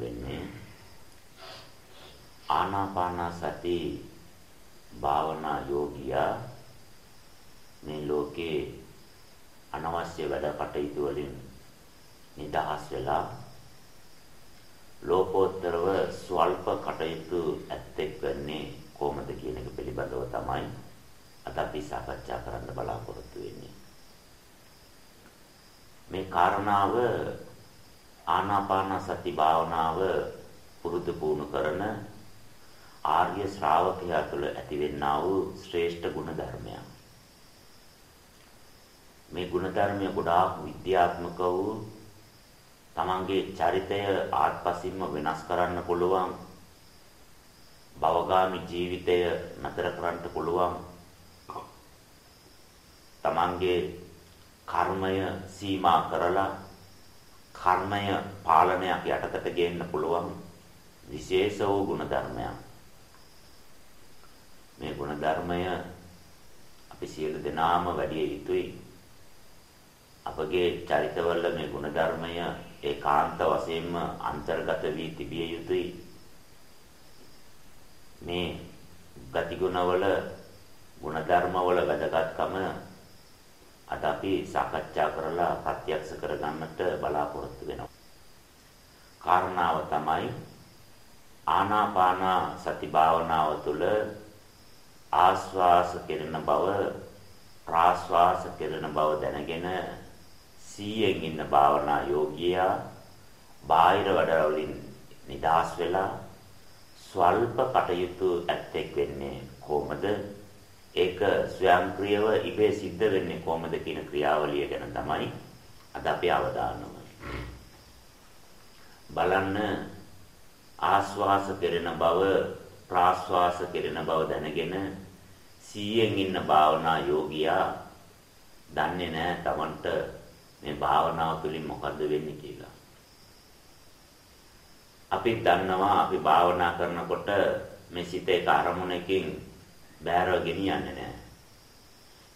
වෙන්නේ ආනාපාන සති භාවනා යෝගියා මේ ලෝකේ අනවශ්‍ය වැඩ කටයුතු වලින් නිදහස් වෙලා ලෝකෝත්තරව ස්වල්ප කටයුතු ඇත්තෙක් වෙන්නේ කොහොමද කියන එක පිළිබඳව තමයි අද අපි සාකච්ඡා කරන්න බලාපොරොත්තු වෙන්නේ. මේ කාරණාව ආනාපාන සති භාවනාව පුරුදු පුහුණු කරන ආර්ය ශ්‍රාවකයා තුළ ඇතිවෙනා වූ ශ්‍රේෂ්ඨ ගුණ ධර්මයක්. මේ ගුණ ධර්මය ගොඩාක් විද්‍යාත්මක වූ තමන්ගේ චරිතය ආත්පසින්ම වෙනස් කරන්න පුළුවන් භවගාමි ජීවිතය නතර කරන්න පුළුවන් තමන්ගේ කර්මය සීමා කරලා කර්මය පාලනයක් යටතට ගේන්න පුළුවන් විශේෂ වූ ගුණධර්මයක්. මේ ගුණධර්මය අපි සියලු දෙනාම වැඩි යුතුයි. අපගේ චරිතවල මේ ගුණධර්මය ඒකාන්ත වශයෙන්ම අන්තර්ගත වී තිබිය යුතුයි. මේ ගතිගුණවල ගුණධර්මවල වැදගත්කම අද අපි සාකච්ඡා කරලා ප්‍රත්‍යක්ෂ කරගන්නට බලාපොරොත්තු වෙනවා. කාරණාව තමයි ආනාපාන සති භාවනාව තුළ ආස්වාස කෙරෙන බව ප්‍රාස්වාස කෙරෙන බව දැනගෙන සීයෙන් ඉන්න භාවනා යෝගියා බාහිර වැඩවලින් නිදහස් වෙලා ස්වල්ප කටයුතු ඇත්තෙක් වෙන්නේ කොහොමද ඒක ස්වයංක්‍රීයව ඉබේ සිද්ධ වෙන්නේ කොහොමද කියන ක්‍රියාවලිය ගැන තමයි අද අපි අවධානය බලන්න ආස්වාස කෙරෙන බව ප්‍රාස්වාස කෙරෙන බව දැනගෙන සීයෙන් ඉන්න භාවනා යෝගියා දන්නේ නැහැ Tamanට මේ භාවනාව තුළින් මොකද්ද වෙන්නේ කියලා. අපි දන්නවා අපි භාවනා කරනකොට මේ සිත එක අරමුණකින් බෑරව ගෙනියන්නේ නැහැ.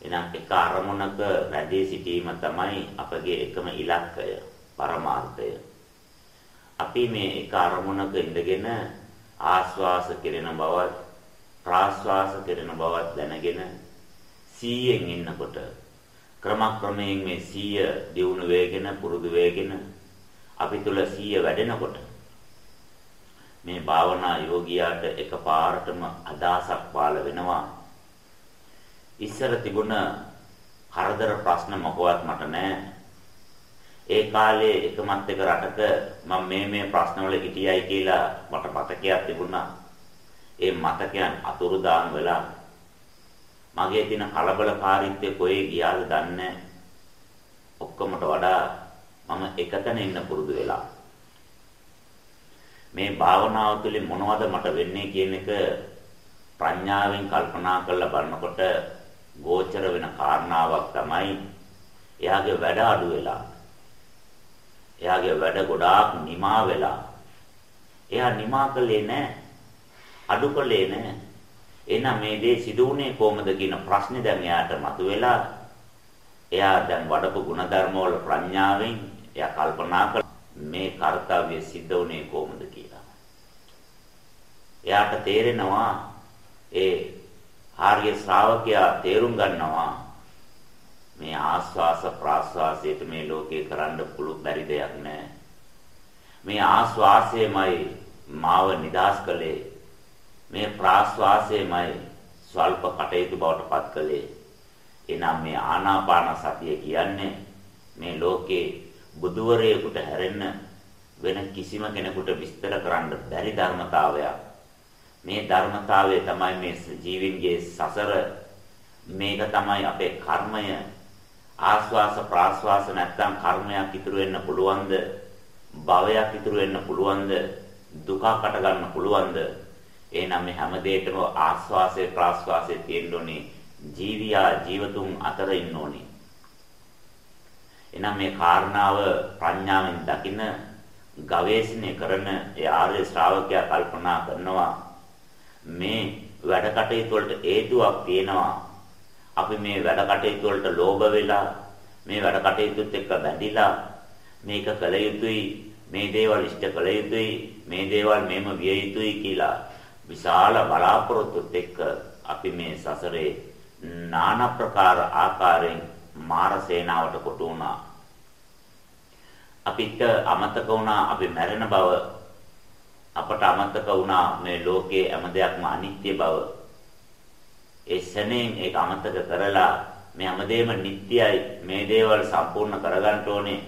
එහෙනම් එක අරමුණක රැඳී සිටීම තමයි අපගේ එකම ඉලක්කය, පරමාර්ථය. අපි මේ එක අරමුණක ඉඳගෙන ආස්වාස කෙරෙන බවත් ප්‍රාස්වාස කෙරෙන බවත් දැනගෙන සීයෙන් ඉන්නකොට ක්‍රමක්‍රමයෙන් මේ සීය දියුණු වේගෙන පුරුදු වේගෙන අපි තුල සීය වැඩෙනකොට මේ භාවනා යෝගියාට එකපාරටම අදාසක් පාළ වෙනවා. ඉස්සර තිබුණ කරදර ප්‍රශ්න මොකවත් මට නැහැ. ඒ කාලේ එකමත් එක රටක මම මේ මේ ප්‍රශ්නවල හිටියයි කියලා මට මතකයක් තිබුණා. ඒ මතකයන් අතුරුදාන් වෙලා මගේ තියෙන කලබලකාරීත්වය කොහේ ගියාද දන්නේ ඔක්කොමට වඩා මම එකතැන ඉන්න පුරුදු වෙලා මේ භාවනාව තුළින් මොනවද මට වෙන්නේ කියන එක ප්‍රඥාවෙන් කල්පනා කරලා බලනකොට ගෝචර වෙන කාරණාවක් තමයි එයාගේ වැඩ අඩු වෙලා. එයාගේ වැඩ ගොඩාක් නිමා වෙලා. එයා නිමා කළේ නැහැ අඩු කළේ නැහැ එහෙනම් මේ දේ සිදු වුණේ කොහොමද කියන ප්‍රශ්නේ දැන් එයාට මතුවෙලා එයා දැන් වඩපු ಗುಣධර්ම වල ප්‍රඥාවෙන් එයා කල්පනා කළ මේ කාර්යය සිද්ධ වුණේ කොහොමද එයාට තේරෙනවා ඒ ආර්ය ශ්‍රාවකයා තේරුම් ගන්නවා මේ ආස්වාස ප්‍රාස්වාසයට මේ ලෝකේ කරන්න පුළු බැරි දෙයක් නෑ. මේ ආස්වාසයමයි මාව නිදාස් කළේ. මේ ප්‍රාස්වාසයමයි ස්වල්ප කටයුතු බවට පත් කළේ. එනම් මේ ආනාපාන සතිය කියන්නේ මේ ලෝකේ බුදුවරයෙකුට හැරෙන්න වෙන කිසිම කෙනෙකුට විස්තර කරන්න බැරි ධර්මතාවයක්. මේ ධර්මතාවය තමයි මේ ජීවින්ගේ සසර. මේක තමයි අපේ කර්මය. ආස්වාස ප්‍රාස්වාස නැත්තම් කර්මයක් ඉතුරු වෙන්න පුළුවන්ද? භවයක් ඉතුරු වෙන්න පුළුවන්ද? දුකකට ගන්න පුළුවන්ද? එහෙනම් මේ හැම දෙයකම ආස්වාසේ ප්‍රාස්වාසේ තියෙන්න ඕනේ. ජීවියා ජීවතුන් අතර ඉන්න ඕනේ. එහෙනම් මේ කාරණාව ප්‍රඥාවෙන් දකින ගවේෂණය කරන ඒ ආර්ය ශ්‍රාවකයා කල්පනා කරනවා. මේ වැඩ කටයුතු වලට හේතුවක් තියෙනවා. අපි මේ වැඩ කටයුතු වලට ලෝභ වෙලා මේ වැඩ කටයුතුත් එක්ක බැඳිලා මේක කළ යුතුයි මේ දේවල් ඉෂ්ට කළ යුතුයි මේ දේවල් මෙහෙම විය යුතුයි කියලා විශාල බලාපොරොත්තුත් එක්ක අපි මේ සසරේ নানা ප්‍රකාර ආකාරයෙන් මාර සේනාවට කොටු වුණා අපිට අමතක වුණා අපි මැරෙන බව අපට අමතක වුණා මේ ලෝකයේ හැම දෙයක්ම අනිත්‍ය බව ඒ සෙනෙන් ඒක අමතක කරලා මේ හැමදේම නිට්ටයයි මේ දේවල් සම්පූර්ණ කරගන්න ඕනේ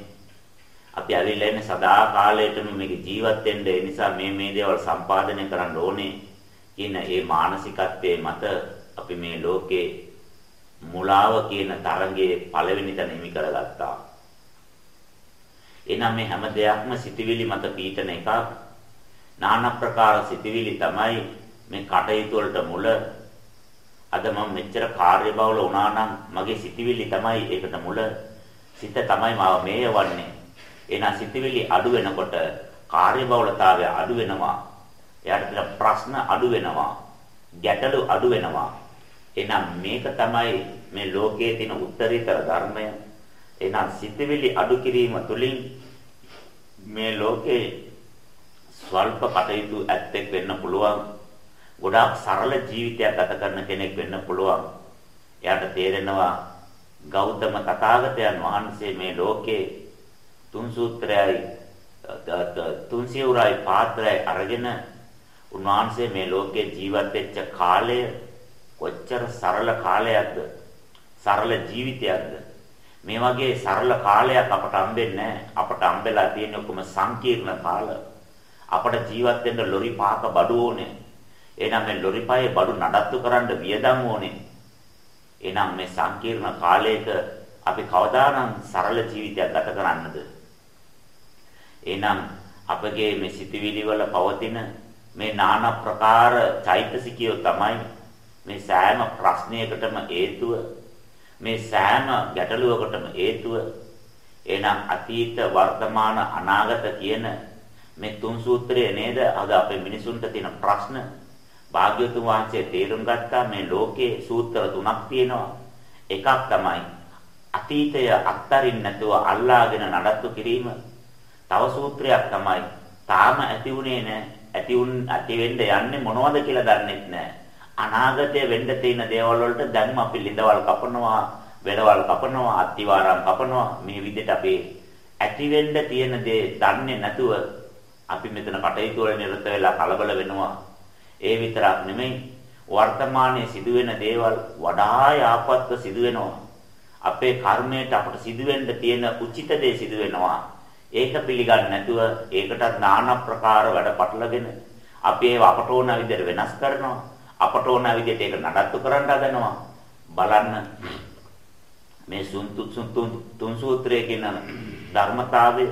අපි ඇවිල්ලා ඉන්නේ සදා කාලයටම මේක ජීවත් වෙන්න ඒ නිසා මේ මේ දේවල් සම්පාදනය කරන්න ඕනේ කියන මේ මානසිකත්වයේ මත අපි මේ ලෝකේ මුලාව කියන තරංගයේ පළවෙනි තැන හිමි කරගත්තා එනම් මේ හැම දෙයක්ම සිටිවිලි මත පීඨන එකක්. নানা ප්‍රකාර සිටිවිලි තමයි මේ කටයුතු වලට මුල. අද මම මෙච්චර කාර්යබහුල වුණා නම් මගේ සිටිවිලි තමයි ඒකට මුල. සිත තමයි මාව මේවන්නේ. එහෙනම් සිටිවිලි අඩු වෙනකොට කාර්යබහුලතාවය අඩු වෙනවා. එයාට තියෙන ප්‍රශ්න අඩු වෙනවා. ගැටලු අඩු වෙනවා. එහෙනම් මේක තමයි මේ ලෝකයේ තියෙන උත්තරීතර ධර්මය. එහෙනම් සිතවිලි අඩු කිරීම තුළින් මේ ලෝකේ ස්වල්ප කටයුතු ඇත්තෙක් වෙන්න පුළුවන්. ගොඩාක් සරල ජීවිතයක් ගත කරන කෙනෙක් වෙන්න පුළුවන්. එයාට තේරෙනවා ගෞතම තථාගතයන් වහන්සේ මේ ලෝකේ තුන් සූත්‍රයයි තුන් සිවුරයි පාත්‍රයයි අරගෙන උන්වහන්සේ මේ ලෝකේ ජීවත් වෙච්ච කාලය කොච්චර සරල කාලයක්ද සරල ජීවිතයක්ද මේ වගේ සරල කාලයක් අපට හම්බෙන්නේ අපට හම්බෙලා තියෙන ඔක්කොම සංකීර්ණ කාල. අපට ජීවත් වෙන්න ලොරි පාක බඩු ඕනේ. එහෙනම් මේ ලොරි පායේ බඩු නඩත්තු කරන්න වියදම් ඕනේ. එහෙනම් මේ සංකීර්ණ කාලයක අපි කවදානම් සරල ජීවිතයක් ගත කරන්නද? එහෙනම් අපගේ මේ සිතවිලි වල පවතින මේ নানা ප්‍රකාර චෛතසිකයෝ තමයි මේ සෑම ප්‍රශ්නයකටම හේතුව මේ සෑම ගැටලුවකටම හේතුව එනම් අතීත වර්තමාන අනාගත කියන මේ තුන් සූත්‍රය නේද? අද අපේ මිනිසුන්ට තියෙන ප්‍රශ්න. භාග්‍යවතුන් වහන්සේ තේරුම් ගත්තා මේ ලෝකේ සූත්‍ර තුනක් තියෙනවා. එකක් තමයි අතීතය අත්තරින් නැතුව අල්ලාගෙන නඩත්තු කිරීම. තව සූත්‍රයක් තමයි තාම ඇති උනේ නැහැ ඇති උන් ඇති වෙන්න යන්නේ මොනවද කියලා දන්නෙත් නැහැ අනාගතයේ වෙන්න තියෙන දේවල් වලට දැන්ම අපි ලිඳවල් කපනවා, වෙලවල් කපනවා, අත්තිවාරම් කපනවා. මේ විදිහට අපේ ඇති වෙන්න තියෙන දේ දන්නේ නැතුව අපි මෙතන කටයුතු වල නිරත වෙලා කලබල වෙනවා. ඒ විතරක් නෙමෙයි වර්තමානයේ සිදුවෙන දේවල් වඩා යාපත්ව සිදුවෙනවා. අපේ කර්මයට අපට සිදුවෙන්න තියෙන උචිත දේ සිදුවෙනවා. ඒක පිළිගන්නේ නැතුව ඒකටත් নানা ප්‍රකාර වැඩ පටලගෙන අපි ඒව අපට ඕන විදිහට වෙනස් කරනවා. අපට ඕන විදිහට ඒක නඩත්තු කරන්න හදනවා. බලන්න මේ තුන් සූත්‍රයේ කියන ධර්මතාවය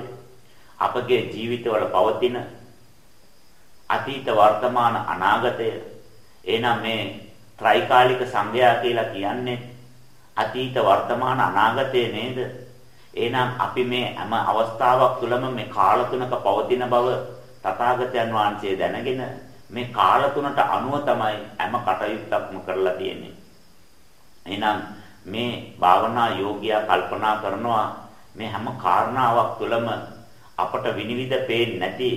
අපගේ ජීවිතවල පවතින අතීත වර්තමාන අනාගතය එහෙනම් මේ ත්‍රිකාලික සංගයා කියලා කියන්නේ අතීත වර්තමාන අනාගතය නේද එහෙනම් අපි මේ හැම අවස්ථාවක් තුළම මේ කාල තුනක පවතින බව තථාගතයන් වහන්සේ දැනගෙන මේ කාල තුනට අනුව තමයි හැම කටයුත්තක්ම කරලා තියෙන්නේ. එහෙනම් මේ භාවනා යෝගියා කල්පනා කරනවා මේ හැම කාරණාවක් තුළම අපට විනිවිද පේන්නේ නැති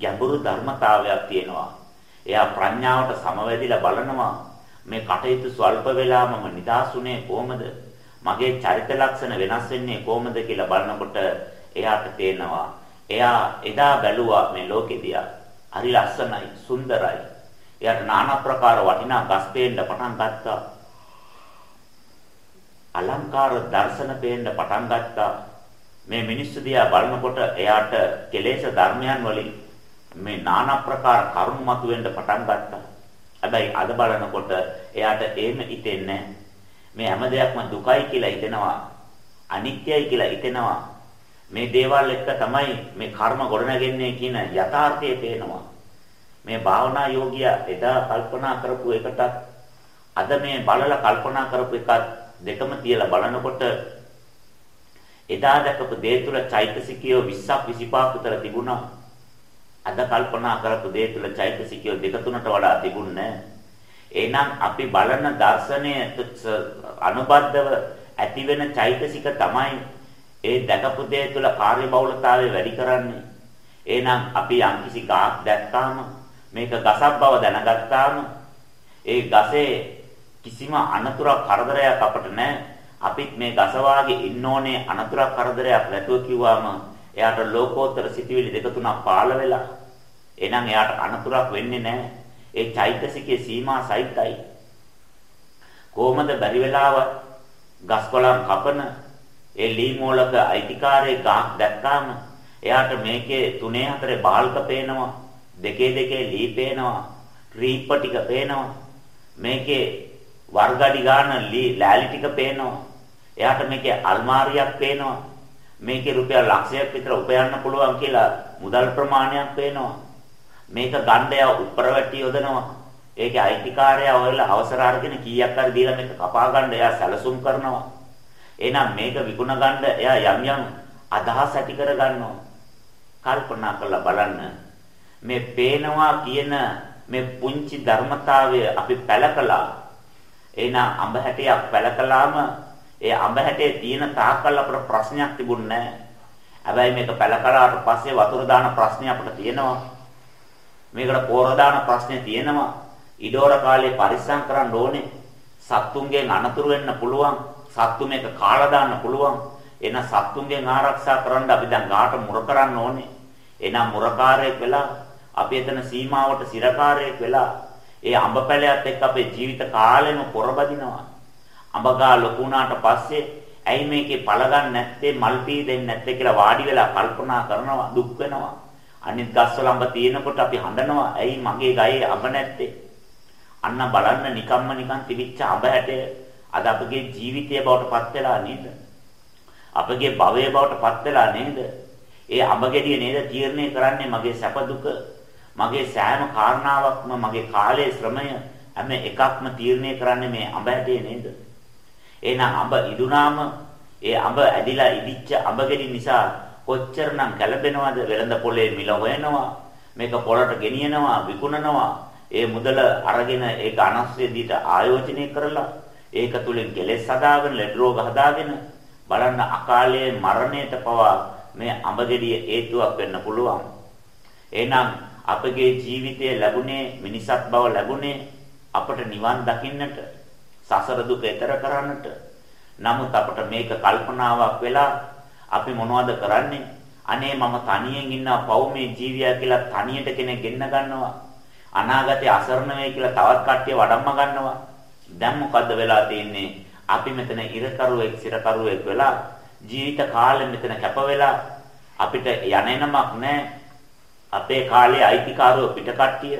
ගැඹුරු ධර්මතාවයක් තියෙනවා. එයා ප්‍රඥාවට සමවැදිලා බලනවා මේ කටයුතු ස්වල්ප වෙලාවම නිදාසුනේ කොහමද? මගේ චරිත ලක්ෂණ වෙනස් වෙන්නේ කොහමද කියලා බලනකොට එයාට තේනවා. එයා එදා බැලුවා මේ ලෝකෙදියා හරි ලස්සනයි, සුන්දරයි. එයාට নানা ප්‍රකාර වටිනා ගස් පේන්න පටන් ගත්තා. අලංකාර දර්ශන පේන්න පටන් ගත්තා. මේ මිනිස්සු දිහා බලනකොට එයාට කෙලෙස් ධර්මයන් වලින් මේ নানা ප්‍රකාර කරුණු මතුවෙන්න පටන් ගත්තා. හැබැයි අද බලනකොට එයාට එහෙම හිතෙන්නේ මේ හැම දෙයක්ම දුකයි කියලා හිතෙනවා. අනිත්‍යයි කියලා හිතෙනවා. මේ දේවල් එක්ක තමයි මේ කර්ම ගොඩනගන්නේ කියන යථාර්ථය පේනවා. මේ භාවනා යෝගියා එදා කල්පනා කරපු එකටත් අද මේ බලලා කල්පනා කරපු එකත් දෙකම තියලා බලනකොට එදා දැකපු දේ තුල චෛතසිකය 20ක් 25ක් විතර තිබුණා. අද කල්පනා කරපු දේ තුල චෛතසිකය දෙක තුනට වඩා තිබුණේ එහෙනම් අපි බලන දර්ශනය අනුබද්ධව ඇතිවෙන චෛතසික තමයි ඒ දැකපු දේ තුළ කාර්යබහුලතාවය වැඩි කරන්නේ. එහෙනම් අපි යම්කිසි ගහක් දැක්කාම මේක ගසක් බව දැනගත්තාම ඒ ගසේ කිසිම අනතුරක් කරදරයක් අපට නැහැ. අපිත් මේ ගස වාගේ ඉන්න ඕනේ අනතුරක් කරදරයක් නැතුව කිව්වම එයාට ලෝකෝත්තර සිටිවිලි දෙක තුනක් පාළ වෙලා එහෙනම් එයාට අනතුරක් වෙන්නේ නැහැ. ඒ චෛතසිකයේ සීමා සහිතයි. කොහොමද බැරි වෙලාව ගස්කොලන් කපන ඒ ලී මූලක අයිතිකාරයේ ගහක් දැක්කාම එයාට මේකේ තුනේ හතරේ බාල්ක පේනවා දෙකේ දෙකේ ලී පේනවා රීප්ප ටික පේනවා මේකේ වර්ගඩි ගන්න ලෑලි ටික පේනවා එයාට මේකේ අල්මාරියක් පේනවා. මේකේ රුපියල් ලක්ෂයක් විතර උපයන්න පුළුවන් කියලා මුදල් ප්‍රමාණයක් පේනවා. මේක ගණ්ඩය උඩරවැටි යොදනවා. ඒකේ අයිතිකාරයා ඔයලා අවසර අරගෙන කීයක් හරි දීලා මේක කපා ගන්න එයා සැලසුම් කරනවා. එහෙනම් මේක විකුණ ගන්න එයා යම් යම් අදහස් ඇති කර ගන්නවා. කල්පනා කරලා බලන්න. මේ පේනවා කියන මේ පුංචි ධර්මතාවය අපි පැලකලා එහෙනම් අඹ හැටයක් පැලකලාම ඒ අඹ හැටේ තියෙන තාක්කල් අපට ප්‍රශ්නයක් තිබුණේ නැහැ. හැබැයි මේක පැලකලාට පස්සේ වතුර දාන ප්‍රශ්නේ අපිට තියෙනවා. මේකට පෝර දාන ප්‍රශ්නේ තියෙනවා. ඉඩෝර කාලේ පරිස්සම් කරන්න ඕනේ. සත්තුන්ගෙන් අනතුරු වෙන්න පුළුවන්. සත්තු මේක කාලා දාන්න පුළුවන්. එන සත්තුන්ගෙන් ආරක්ෂා කරන්න අපි දැන් ගාට මුර කරන්න ඕනේ. එනම් මුරකාරයෙක් වෙලා අපි එතන සීමාවට සිරකාරයෙක් වෙලා ඒ අඹ පැලයත් එක්ක අපේ ජීවිත කාලෙම පොරබදිනවා. අඹගා ලොකු වුණාට පස්සේ ඇයි මේකේ පළ ගන්න නැත්තේ මල් පී දෙන්නේ නැත්තේ කියලා වාඩි වෙලා කල්පනා කරනවා දුක් වෙනවා. අනිත් ගස්වල අඹ තියෙනකොට අපි හඬනවා ඇයි මගේ ගයේ අඹ නැත්තේ? අන්න බලන්න නිකම්ම නිකන් තිබිච්ච අඹ හැටය අද අපගේ ජීවිතය බවට පත් වෙලා නේද? අපගේ භවය බවට පත් වෙලා නේද? ඒ අඹ ගෙඩිය නේද තීරණය කරන්නේ මගේ සැප දුක මගේ සෑම කාරණාවක්ම මගේ කාලයේ ශ්‍රමය හැම එකක්ම තීරණය කරන්නේ මේ අඹ හැටේ නේද? එහෙනම් අඹ ඉදුණාම ඒ අඹ ඇදිලා ඉදිච්ච අඹ ගෙඩි නිසා කොච්චරනම් කැළඹෙනවද? වෙළඳ පොලේ මිල හොයනවා මේක පොළට ගෙනියනවා විකුණනවා. ඒ මුදල අරගෙන ඒක අනස්ත්‍රයේදීට ආයෝජනය කරලා ඒක තුලින් කෙලෙස් හදාගෙන ලෙඩ රෝග හදාගෙන බලන්න අකාලයේ මරණයට පවා මේ අඹ ගෙඩිය හේතුවක් වෙන්න පුළුවන්. එහෙනම් අපගේ ජීවිතයේ ලැබුණේ මිනිසත් බව ලැබුණේ අපට නිවන් දකින්නට. සසර දුක එතර කරන්නට. නමුත් අපට මේක කල්පනාවක් වෙලා අපි මොනවද කරන්නේ? අනේ මම තනියෙන් ඉන්නා පව් මේ ජීවියා කියලා තනියට කෙනෙක් ගෙන්න ගන්නවා. අනාගතේ අසරණ වෙයි කියලා තවත් කට්ටිය වඩම්ම ගන්නවා. දැන් මොකද්ද වෙලා තියෙන්නේ? අපි මෙතන ඉරකරුවෙක් සිරකරුවෙක් වෙලා ජීවිත කාලෙ මෙතන කැප වෙලා අපිට යන්නේනමක් නැහැ. අපේ කාලේ අයිතිකාරෝ පිට කට්ටිය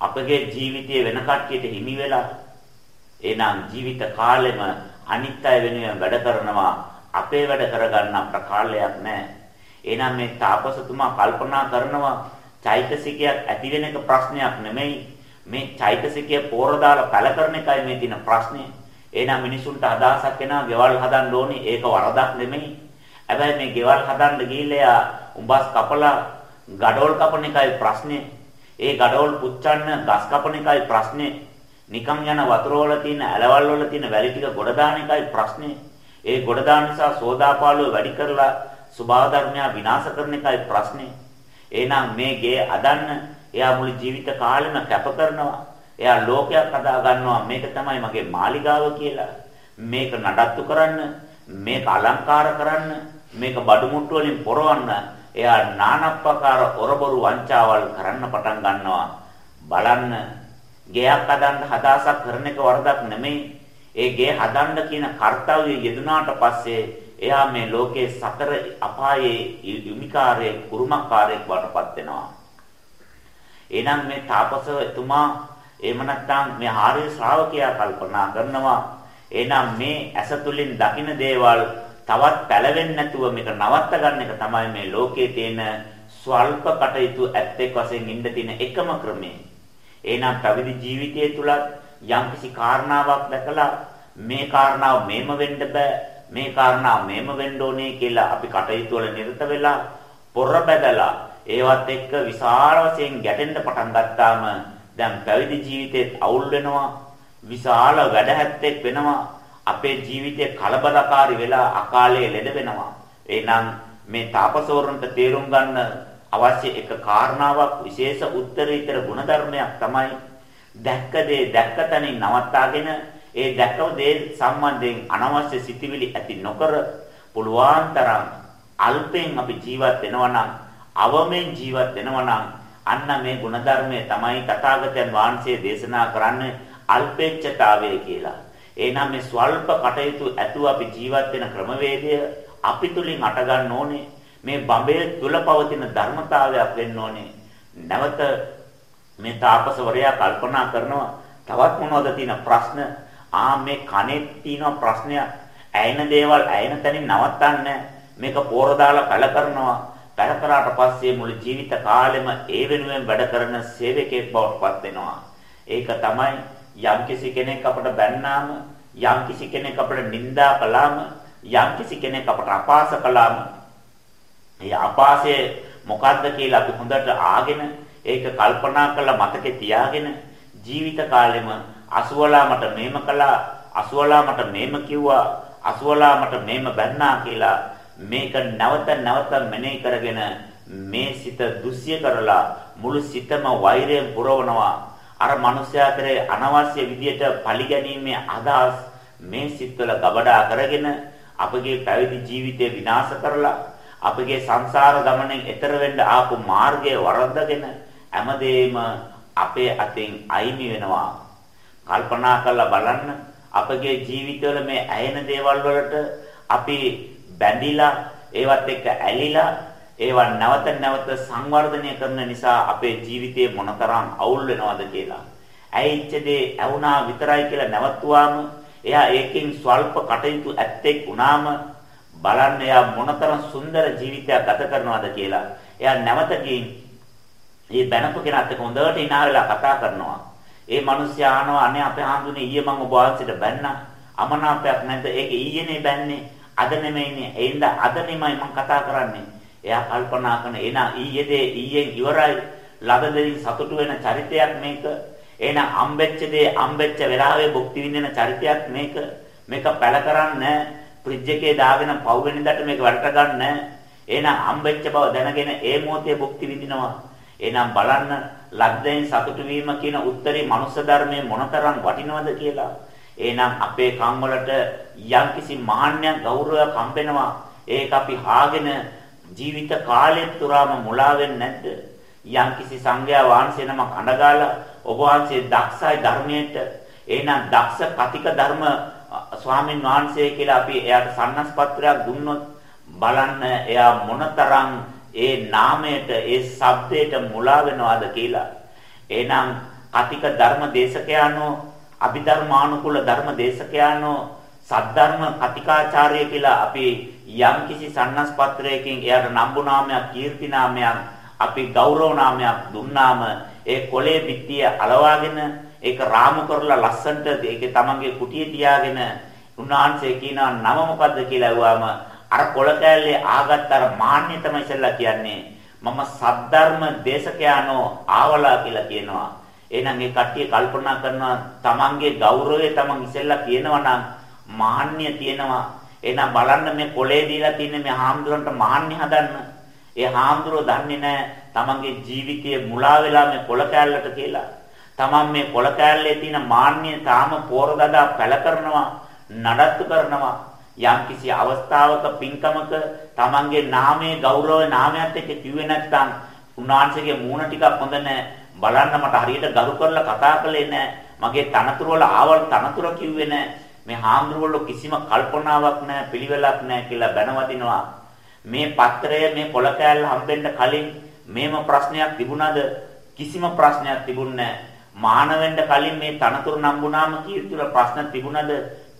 අපගේ ජීවිතයේ වෙන කට්ටියට හිමි වෙලා එහෙනම් ජීවිත කාලෙම අනිත් අය වෙනුවෙන් වැඩ කරනවා අපේ වැඩ කරගන්න අපට කාලයක් නැහැ. එහෙනම් මේ තාපසතුමා කල්පනා කරනවා චෛතසිකයක් ඇති වෙන එක ප්‍රශ්නයක් නෙමෙයි. මේ චෛතසිකය පෝර දාලා පැල කරන එකයි මේ තියෙන ප්‍රශ්නේ. එහෙනම් මිනිසුන්ට අදහසක් එනවා ගෙවල් හදන්න ඕනේ ඒක වරදක් නෙමෙයි. හැබැයි මේ ගෙවල් හදන්න ගිහිල්ලා උඹස් කපලා ගඩොල් කපන එකයි ප්‍රශ්නේ. ඒ ගඩොල් පුච්චන්න ගස් කපන එකයි ප්‍රශ්නේ. නිකම් යන වතුර වල තියෙන ඇලවල් වල තියෙන වැලි ටික ගොඩ දාන එකයි ප්‍රශ්නේ. ඒ ගොඩ දාන නිසා සෝදාපාලුව වැඩි කරලා සුභා ධර්මයා විනාශ කරන එකයි ප්‍රශ්නේ. එහෙනම් මේ ගේ අදන්න එයා මුළු ජීවිත කාලෙම කැප කරනවා. එයා ලෝකයක් හදා ගන්නවා. මේක තමයි මගේ මාලිගාව කියලා. මේක නඩත්තු කරන්න, මේක අලංකාර කරන්න, මේක බඩු මුට්ටු වලින් පොරවන්න එයා නානප්පකාර ඔරබරු වංචාවල් කරන්න පටන් ගන්නවා. බලන්න ගෙයක් හදන්න හදාසක් කරන එක වරදක් නෙමෙයි. ඒ ගේ හදන්න කියන කාර්යය යෙදුනාට පස්සේ එයා මේ ලෝකේ සතර අපායේ යුමිකාරයේ කුරුමකාරයෙක් වඩපත් වෙනවා. එහෙනම් මේ තාපසතුමා එහෙම නැත්නම් මේ ආර්ය ශ්‍රාවකයා කල්පනා කරනවා එහෙනම් මේ ඇස තුලින් දකින දේවල් තවත් පැලවෙන්නේ නැතුව මේක නවත්ත ගන්න එක තමයි මේ ලෝකයේ තියෙන ස්වල්ප කටයුතු ඇත්තෙක් වශයෙන් ඉන්න තියෙන එකම ක්‍රමය. එහෙනම් පැවිදි ජීවිතය තුලත් යම්කිසි කාරණාවක් දැකලා මේ කාරණාව මේම වෙන්න බෑ මේ කාරණාව මේම වෙන්න ඕනේ කියලා අපි කටයුතු වල නිරත වෙලා පොර බැදලා ඒවත් එක්ක විශාල වශයෙන් ගැටෙන්න පටන් ගත්තාම දැන් පැවිදි ජීවිතේත් අවුල් වෙනවා විශාල වැඩහැත්තෙක් වෙනවා අපේ ජීවිතේ කලබලකාරී වෙලා අකාලයේ ලෙඩ වෙනවා. එහෙනම් මේ තාපසෝරන්ට තේරුම් ගන්න අවශ්‍ය එක කාරණාවක් විශේෂ උත්තරීතර ගුණධර්මයක් තමයි දැක්ක දේ දැක්ක තැනින් නවත්තාගෙන ඒ දැක්කව දේ සම්බන්ධයෙන් අනවශ්‍ය සිතිවිලි ඇති නොකර පුළුවන් තරම් අල්පෙන් අපි ජීවත් වෙනවා නම් අවමෙන් ජීවත් වෙනවා නම් අන්න මේ ಗುಣධර්මය තමයි තථාගතයන් වහන්සේ දේශනා කරන්නේ අල්පේච්ඡතාවය කියලා. එහෙනම් මේ ස්වල්ප කටයුතු ඇතුව අපි ජීවත් වෙන ක්‍රමවේදය අපි තුලින් අට ගන්න ඕනේ. මේ බඹේ තුල පවතින ධර්මතාවයක් වෙන්න ඕනේ. නැවත මේ තාපසවරයා කල්පනා කරනවා තවත් මොනවද තියෙන ප්‍රශ්න? ආ මේ කනේ තියෙන ප්‍රශ්නයක්. ඇයෙන දේවල් ඇයෙන තැනින් නවත්තන්නේ මේක පෝර දාලා කල කරනවා. කල කරාට පස්සේ මුළු ජීවිත කාලෙම ඒ වෙනුවෙන් වැඩ කරන සේවකයෙක් බවට පත් වෙනවා. ඒක තමයි යම්කිසි කෙනෙක් අපට බැන්නාම යම්කිසි කෙනෙක් අපට නිඳා කළාම යම්කිසි කෙනෙක් අපට අපාස කළාම ඒ අපාසය මොකද්ද කියලා අපි හොඳට ආගෙන ඒක කල්පනා කරලා මතකේ තියාගෙන ජීවිත කාලෙම අසුවලා මට මේම කළා අසුවලා මට මේම කිව්වා අසුවලා මට මේම බැන්නා කියලා මේක නැවත නැවත මෙනෙහි කරගෙන මේ සිත දුස්සිය කරලා මුළු සිතම වෛරයෙන් පුරවනවා. අර මනුස්සයා කරේ අනවශ්‍ය විදියට පරිගැනීමේ අදහස් මේ සිත්වල ගබඩා කරගෙන අපගේ පැවිදි ජීවිතය විනාශ කරලා අපගේ සංසාර ගමනෙන් එතර වෙන්න ආපු මාර්ගය වරද්දගෙන හැමදේම අපේ අතින් අයිමි වෙනවා. කල්පනා කරලා බලන්න අපගේ ජීවිතවල මේ ඇයෙන දේවල් වලට අපි බැඳිලා ඒවත් එක්ක ඇලිලා ඒවා නැවත නැවත සංවර්ධනය කරන නිසා අපේ ජීවිතේ මොනතරම් අවුල් වෙනවද කියලා. ඇයිච්ච දේ ඇවුනා විතරයි කියලා නැවතුවාම එයා ඒකෙන් ස්වල්ප කටයුතු ඇත්තෙක් වුණාම බලන්න එයා මොනතරම් සුන්දර ජීවිතයක් ගත කරනවද කියලා. එයා නැවත ගින් මේ බැනපු කෙනාත් එක්ක හොඳට hina වෙලා කතා කරනවා. ඒ මිනිස්සයා අහනවා අනේ අපේ හාමුදුරනේ ඊයේ මම ඔබ වහන්සේට බැන්නා. අමනාපයක් නැද්ද? ඒක ඊයේනේ බැන්නේ. අද නෙමෙයිනේ. එහෙනම් අද නෙමෙයි මම කතා කරන්නේ. එයා කල්පනා කරන එන ඊයේදී ඊයෙන් ඉවරයි. ලද දෙයින් සතුටු වෙන චරිතයක් මේක. එහෙනම් අම්බෙච්ච දේ අම්බෙච්ච වෙලාවේ භුක්ති විඳින චරිතයක් මේක. මේක පැල කරන්නේ ෆ්‍රිජ් එකේ දාගෙන පව් වෙනින්දට මේක වැඩට ගන්න. එහෙනම් අම්බෙච්ච බව දැනගෙන ඒ මොහොතේ භුක්ති විඳිනවා. එහෙනම් බලන්න ලද්දෙන් සතුටු වීම කියන උත්තරේ මනුෂ්‍ය ධර්මයේ මොනතරම් වටිනවද කියලා. එහෙනම් අපේ කන් වලට යම්කිසි මාන්නයක් ගෞරවයක් හම්බෙනවා. ඒක අපි ආගෙන ජීවිත කාලය තුරාම මුලා වෙන්නේ නැද්ද? යම්කිසි සංඝයා වහන්සේ නමක් අඬගාලා ඔබ වහන්සේ දක්ෂයි ධර්මයට එහෙනම් දක්ෂ කතික ධර්ම ස්වාමින් වහන්සේ කියලා අපි එයාට සන්නස්පත්‍රයක් දුන්නොත් බලන්න එයා මොනතරම් ඒ නාමයට ඒ ශබ්දයට මුලා වෙනවද කියලා. එහෙනම් කතික ධර්ම දේශකයන්ෝ අභිධර්මානුකූල ධර්ම දේශකයන්ෝ සද්ධර්ම කතිකාචාර්ය කියලා අපි යම් කිසි සන්නස්පත්‍රයකින් එයාට නම්බු නාමයක් කීර්ති නාමයක් අපි ගෞරව නාමයක් දුන්නාම ඒ කොලේ පිටිය අලවාගෙන ඒක රාමු කරලා ලස්සන්ට ඒකේ තමන්ගේ කුටියේ තියාගෙන උන්වහන්සේ කියනවා නම මොකද්ද කියලා ඇහුවාම අර කොළ කෑල්ලේ ආගත් අර මාන්නය තමයි ඉස්සෙල්ලා කියන්නේ මම සද්ධර්ම දේශකයානෝ ආවලා කියලා කියනවා. එහෙනම් ඒ කට්ටිය කල්පනා කරනවා තමන්ගේ ගෞරවය තමන් ඉස්සෙල්ලා කියනවා නම් මාන්නය තියෙනවා. එහෙනම් බලන්න මේ කොලේ දීලා තියෙන මේ හාමුදුරන්ට මාන්නය හදන්න. ඒ හාමුදුරුවෝ දන්නේ නැහැ තමන්ගේ ජීවිතයේ මුලා වෙලා මේ කොළ කෑල්ලට කියලා. තමන් මේ කොළ කෑල්ලේ තියෙන මාන්නය තාම පෝර දදා පැල කරනවා නඩත්තු කරනවා. යම්කිසි අවස්ථාවක පින්කමක තමන්ගේ නාමයේ ගෞරව නාමයත් එක්ක කිව්වේ නැත්නම් උන්වහන්සේගේ මූණ ටිකක් හොඳ නැහැ බලන්න මට හරියට ගරු කරලා කතා කළේ නැහැ මගේ තනතුරු වල ආවල් තනතුර කිව්වේ නැහැ මේ හාමුදුරුවෝ කිසිම කල්පනාවක් නැහැ පිළිවෙලක් නැහැ කියලා බැනවදිනවා. මේ පත්‍රය මේ පොල කෑල්ල හම්බෙන්න කලින් මේම ප්‍රශ්නයක් තිබුණාද? කිසිම ප්‍රශ්නයක් තිබුණේ නැහැ මාන වෙන්න කලින් මේ තනතුරු නම්බුනාම කීර්තිවල ප්‍රශ්න තිබුණාද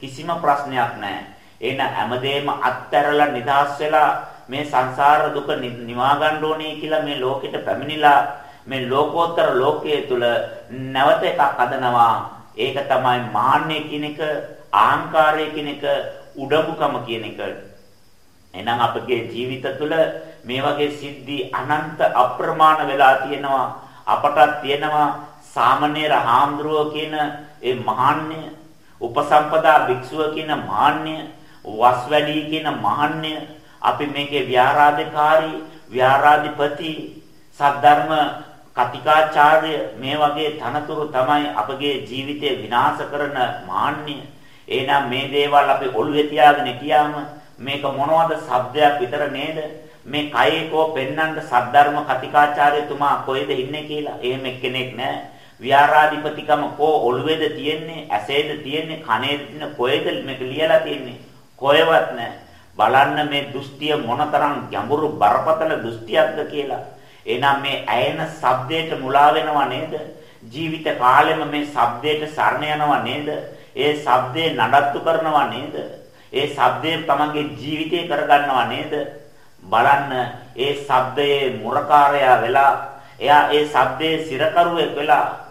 කිසිම ප්‍රශ්නයක් නැහැ. එහෙනම් හැමදේම අත්හැරලා නිදහස් වෙලා මේ සංසාර දුක නිවා ගන්න ඕනේ කියලා මේ ලෝකෙට පැමිණිලා මේ ලෝකෝත්තර ලෝකයේ තුල නැවත එකක් හදනවා. ඒක තමයි මාන්නය කියන එක ආහංකාරය කියන එක උඩඟුකම කියන එක. එහෙනම් අපගේ ජීවිත තුළ මේ වගේ සිද්ධි අනන්ත අප්‍රමාණ වෙලා තියෙනවා. අපටත් තියෙනවා. සාමණේර හාමුදුරුවෝ කියන ඒ මහාන්‍ය උපසම්පදා භික්ෂුව කියන මාන්නය වස් වැඩි කියන මාන්නය අපි මේකේ විහාරාධිකාරී, විහාරාධිපති, සද්ධර්ම කතිකාචාර්ය මේ වගේ තනතුරු තමයි අපගේ ජීවිතය විනාශ කරන මාන්නය. එහෙනම් මේ දේවල් අපි ඔළුවේ තියාගෙන කියාම මේක මොනවද සබ්දයක් විතර නේද? මේ කයේකෝ පෙන්නන්න සද්ධර්ම කතිකාචාර්යතුමා කොහෙද ඉන්නේ කියලා. එහෙම කෙනෙක් නැහැ. විහාරාධිපතිකම කෝ ඔළුවේද තියෙන්නේ, ඇසේද තියෙන්නේ, කනේද තියෙන්නේ, කොහෙද මේක ලියලා තියෙන්නේ? කොහෙවත් නැහැ. බලන්න මේ දෘෂ්ටිය මොනතරම් ගැඹුරු බරපතල දෘෂ්ටියක්ද කියලා. එහෙනම් මේ ඇයෙන ශබ්දයට මුලා වෙනව නේද? ජීවිත කාලෙම මේ ශබ්දයට සරණ යනව නේද? ඒ ශබ්දේ නඩත්තු කරනව නේද? ඒ ශබ්දේ තමන්ගේ ජීවිතේ කරගන්නව නේද? බලන්න ඒ ශබ්දයේ මුරකාරයා වෙලා එයා ඒ ශබ්දයේ සිරකරුවෙක් වෙලා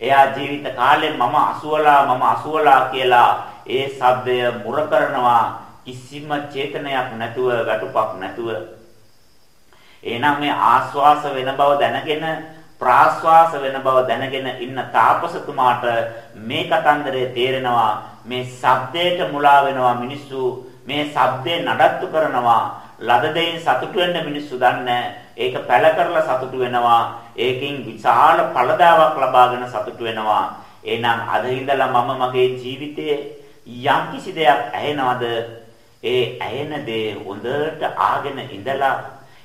එයා ජීවිත කාලේ මම අසුවලා මම අසුවලා කියලා ඒ ශබ්දය මුර කරනවා. කිසිම චේතනයක් නැතුව වැටුපක් නැතුව. එහෙනම් මේ ආස්වාස වෙන බව දැනගෙන ප්‍රාස්වාස වෙන බව දැනගෙන ඉන්න තාපසතුමාට මේ කතන්දරය තේරෙනවා. මේ ශබ්දයට මුලා වෙනවා මිනිස්සු. මේ ශබ්දේ නඩත්තු කරනවා. ලද දෙයින් සතුටු වෙන්න මිනිස්සු දන්නේ ඒක පැල කරලා සතුටු වෙනවා. ඒකෙන් විශාල ඵලදාවක් ලබාගෙන සතුටු වෙනවා. එහෙනම් අද ඉඳලා මම මගේ ජීවිතයේ යම් කිසි දෙයක් ඇහෙනවද? ඒ ඇහෙන දේ හොඳට ආගෙන ඉඳලා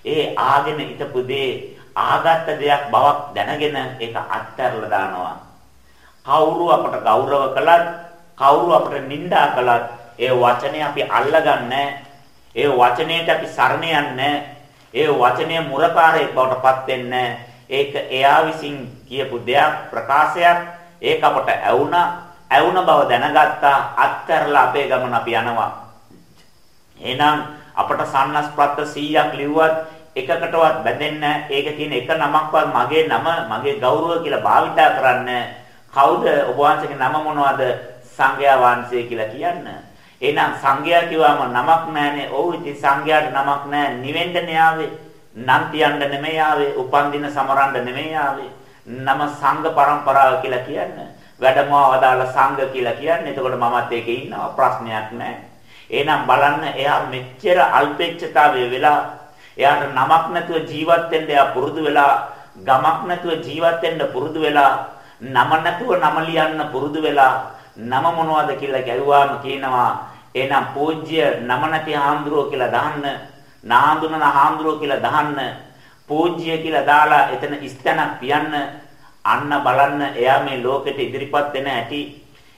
ඒ ආගෙන හිටපු දේ ආගත්ත දෙයක් බවක් දැනගෙන ඒක අත්හැරලා දානවා. කවුරු අපට ගෞරව කළත්, කවුරු අපට නිඳා කළත් ඒ වචනේ අපි අල්ලගන්නේ ඒ වචනේට අපි සරණ යන්නේ ඒ වචනය මුරකාරයෙක් බවට පත් වෙන්නේ ඒක එයා විසින් කියපු දෙයක් ප්‍රකාශයක්. ඒක අපට ඇවුනා ඇවුන බව දැනගත්තා අත්හැරලා අපේ ගමන අපි යනවා. එහෙනම් අපට සන්නස්ප්‍රත්ත 100ක් ලිව්වත් එකකටවත් බැඳෙන්නේ ඒක තියෙන එක නමක්වත් මගේ නම මගේ ගෞරව කියලා භාවිතා කරන්නේ කවුද? ඔබ වහන්සේගේ නම මොනවද? සංඝයා වහන්සේ කියලා කියන්නේ. එහෙනම් සංඝයා කිව්වම නමක් නැහැනේ. ඔව් ඉතින් සංඝයාට නමක් නැහැ. නිවෙන්න ආවේ. නම් තියන්න නෙමෙයි ආවේ. උපන්දින සමරන්න නෙමෙයි ආවේ. නම සංඝ પરම්පරාව කියලා කියන්නේ. වැඩමව වදාළ සංඝ කියලා කියන්නේ. එතකොට මමත් ඒකේ ඉන්නවා ප්‍රශ්නයක් නැහැ. එහෙනම් බලන්න එයා මෙච්චර අල්පෙච්ඡතාවයේ වෙලා එයාට නමක් නැතුව ජීවත් වෙන්න එයා පුරුදු වෙලා ගමක් නැතුව ජීවත් වෙන්න පුරුදු වෙලා නම නැතුව නම ලියන්න පුරුදු වෙලා නම මොනවද කියලා ගැහුවාම කියනවා එහෙනම් පූජ්‍ය නම නැති හාමුදුරුවෝ කියලා දාන්න නාඳුනන හාමුදුරුවෝ කියලා දාන්න පූජ්‍ය කියලා දාලා එතන ස්තනක් තියන්න අන්න බලන්න එයා මේ ලෝකෙට ඉදිරිපත් වෙන ඇති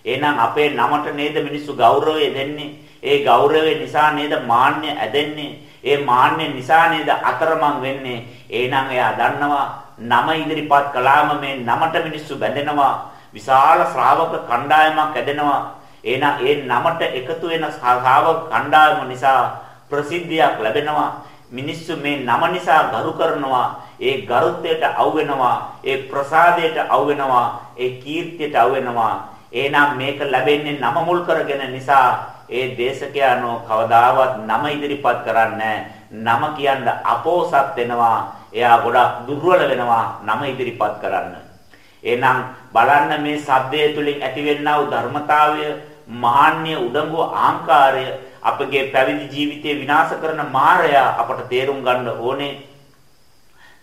එහෙනම් අපේ නමට නේද මිනිස්සු ගෞරවය දෙන්නේ? ඒ ගෞරවය නිසා නේද මාන්නය ඇදෙන්නේ? ඒ මාන්නය නිසා නේද අතරමං වෙන්නේ? එහෙනම් එයා දන්නවා නම ඉදිරිපත් කළාම මේ නමට මිනිස්සු බැඳෙනවා. විශාල ශ්‍රාවක කණ්ඩායමක් ඇදෙනවා. එහෙනම් ඒ නමට එකතු වෙන ශ්‍රාවක කණ්ඩායම නිසා ප්‍රසිද්ධියක් ලැබෙනවා. මිනිස්සු මේ නම නිසා ගරු කරනවා. ඒ ගරුත්වයට අවු වෙනවා. ඒ ප්‍රසාදයට අවු වෙනවා. ඒ කීර්තියට අවු වෙනවා. එහෙනම් මේක ලැබෙන්නේ නම මුල් කරගෙන නිසා ඒ දේශකයන්ෝ කවදාවත් නම ඉදිරිපත් කරන්නේ නම කියන්න අපෝසත් වෙනවා. එයා ගොඩක් දුර්වල වෙනවා නම ඉදිරිපත් කරන්න. එහෙනම් බලන්න මේ සද්දය තුලින් ඇතිවෙනා වූ ධර්මතාවය මාන්නය උඩඟු ආහංකාරය අපගේ පැවිදි ජීවිතය විනාශ කරන මායя අපට තේරුම් ගන්න ඕනේ.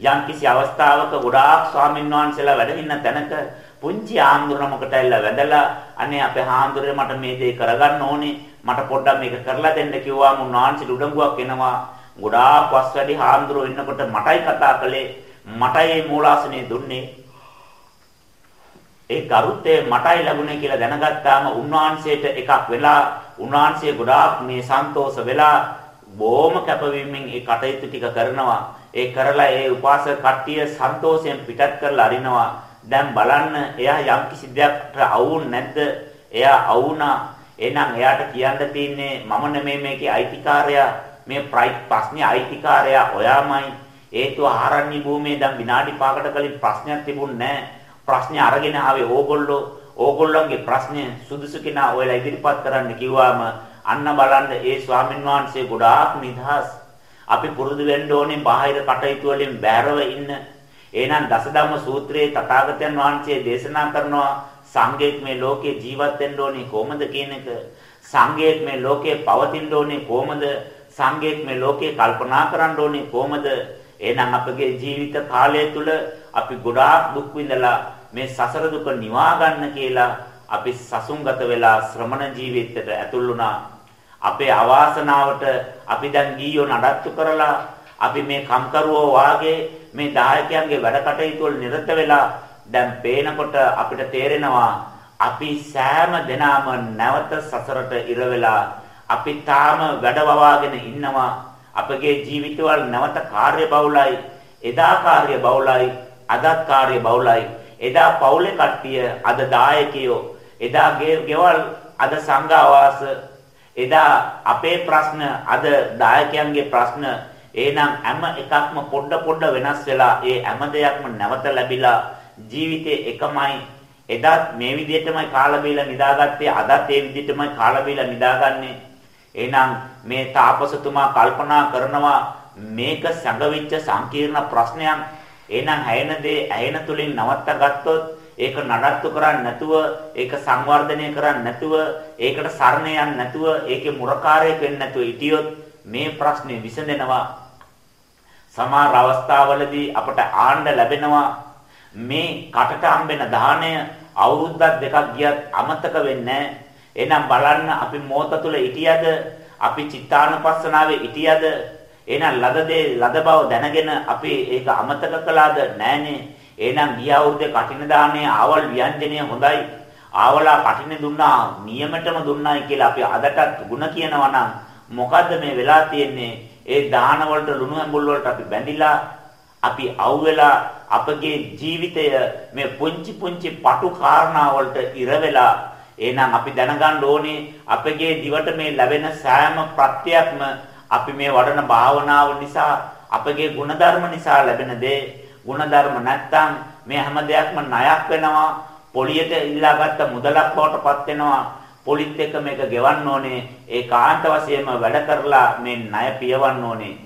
යම්කිසි අවස්ථාවක ගොඩාක් ස්වාමීන් වහන්සේලා වැඩ ඉන්න තැනක පුංචි ආන්දුරමකට ඇවිල්ලා වැඳලා අනේ අපේ හාමුදුරනේ මට මේ දේ කරගන්න ඕනේ. මට පොඩ්ඩක් මේක කරලා දෙන්න කිව්වාම උන්වහන්සේ උඩඟුවක් එනවා. ගොඩාක් වස් වැඩි හාමුදුරුවෝ ඉන්නකොට මටයි කතා කළේ. මටයි මේ මූලාසනේ දුන්නේ. ඒ ගරුත්වය මටයි ලැබුණේ කියලා දැනගත්තාම උන්වහන්සේට එකක් වෙලා උන්වහන්සේ ගොඩාක් මේ සන්තෝෂ වෙලා බොහොම කැපවීමෙන් ඒ කටයුතු ටික කරනවා. ඒ කරලා ඒ උපාසක කට්ටිය සන්තෝෂයෙන් පිටත් කරලා අරිනවා. දැන් බලන්න එයා යම් කිසි දෙයකට අවුන් නැද්ද? එයා අවුනා. එහෙනම් එයාට කියන්න තියෙන්නේ මම නෙමෙයි මේකේ අයිතිකාරයා. මේ ප්‍රශ්නේ අයිතිකාරයා ඔයාමයි. හේතුව ආරණ්‍ය භූමියේ දැන් විනාඩි 5කට කලින් ප්‍රශ්නයක් තිබුණ නැහැ. ප්‍රශ්නේ අරගෙන ආවේ ඕගොල්ලෝ. ඕගොල්ලන්ගේ ප්‍රශ්නේ සුදුසු කෙනා ඔයලා ඉදිරිපත් කරන්න කිව්වාම අන්න බලන්න ඒ ස්වාමින් වහන්සේ ගොඩාක් නිදහස්. අපි පුරුදු වෙන්න ඕනේ බාහිර කටයුතු වලින් බැහැරව ඉන්න. එහෙනම් දසධම්ම සූත්‍රයේ තථාගතයන් වහන්සේ දේශනා කරනවා සංඝයෙක් මේ ලෝකේ ජීවත් වෙන්න ඕනේ කොහොමද කියන එක. සංඝයෙක් මේ ලෝකේ පවතින්න ඕනේ කොහොමද? සංඝයෙක් මේ ලෝකේ කල්පනා කරන්න ඕනේ කොහොමද? එහෙනම් අපගේ ජීවිත කාලය තුල අපි ගොඩාක් දුක් විඳලා මේ සසර දුක නිවා ගන්න කියලා අපි සසුන්ගත වෙලා ශ්‍රමණ ජීවිතයට ඇතුල් වුණා. අපේ අවාසනාවට අපි දැන් ගියෝ නඩත්තු කරලා අපි මේ කම්කරුවෝ වාගේ මේ දායකයන්ගේ වැඩ කටයුතු වල නිරත වෙලා දැන් පේනකොට අපිට තේරෙනවා අපි සෑම දිනම නැවත සසරට ඉර වෙලා අපි තාම වැඩ වවාගෙන ඉන්නවා අපගේ ජීවිතවල නැවත කාර්ය බහුලයි එදා කාර්ය බහුලයි අදත් කාර්ය බහුලයි. එදා පවුලේ කට්ටිය අද දායකයෝ එදා ගෙවල් අද සංඝාවාස එදා අපේ ප්‍රශ්න අද දායකයන්ගේ ප්‍රශ්න. එහෙනම් හැම එකක්ම පොඩ පොඩ වෙනස් වෙලා ඒ හැම දෙයක්ම නැවත ලැබිලා ජීවිතේ එකමයි. එදත් මේ විදිහටමයි කාලා බීලා නිදාගත්තේ අදත් ඒ විදිහටමයි කාලා බීලා නිදාගන්නේ. එහෙනම් මේ තාපසතුමා කල්පනා කරනවා මේක සංගවිච්ච සංකීර්ණ ප්‍රශ්නයක්. එහෙනම් හැයෙන දේ ඇයෙන තුලින් නවත්ත ගත්තොත් ඒක නඩත්තු කරන්නේ නැතුව ඒක සංවර්ධනය කරන්නේ නැතුව ඒකට සරණ යන්නේ නැතුව ඒකේ මුරකාරයෙක් වෙන්නේ නැතුව හිටියොත් මේ ප්‍රශ්නේ විසඳෙනවා. සමහර අවස්ථාවලදී අපට ආණ්ඩ ලැබෙනවා. මේ කටට හම්බෙන දාණය අවුරුද්දක් දෙකක් ගියත් අමතක වෙන්නේ එහෙනම් බලන්න අපි මොහොත තුල හිටියද? අපි චිත්තානුපස්සනාවේ හිටියද? එහෙනම් ලද දේ ලද බව දැනගෙන අපි ඒක අමතක කළාද? නෑනේ. එහෙනම් ගිය අවුරුද්දේ කටින දාණය ආවල් ව්‍යංජනය හොඳයි. ආවලා කටින දුන්නා නියමටම දුන්නායි කියලා අපි අදටත් ಗುಣ කියනවා නම් මොකද්ද මේ වෙලා තියෙන්නේ? ඒ දාන වලට ලුණු ඇඹුල් වලට අපි බැඳිලා අපි අවුවෙලා අපගේ ජීවිතය මේ පුංචි පුංචි පටු කාරණා වලට ඉර වෙලා එහෙනම් අපි දැනගන්න ඕනේ අපගේ දිවට මේ ලැබෙන සෑම ප්‍රත්‍යක්ම අපි මේ වඩන භාවනාව නිසා අපගේ ಗುಣධර්ම නිසා ලැබෙන දේ ಗುಣධර්ම නැත්තම් මේ හැම දෙයක්ම ණයක් වෙනවා. පොලියට ඉල්ලාගත්ත මුදලක් බවට පත් වෙනවා. පොලිත් එක මේක ගෙවන්න ඕනේ. ඒ කාන්ත වශයෙන්ම වැඩ කරලා මේ ණය පියවන්න ඕනේ.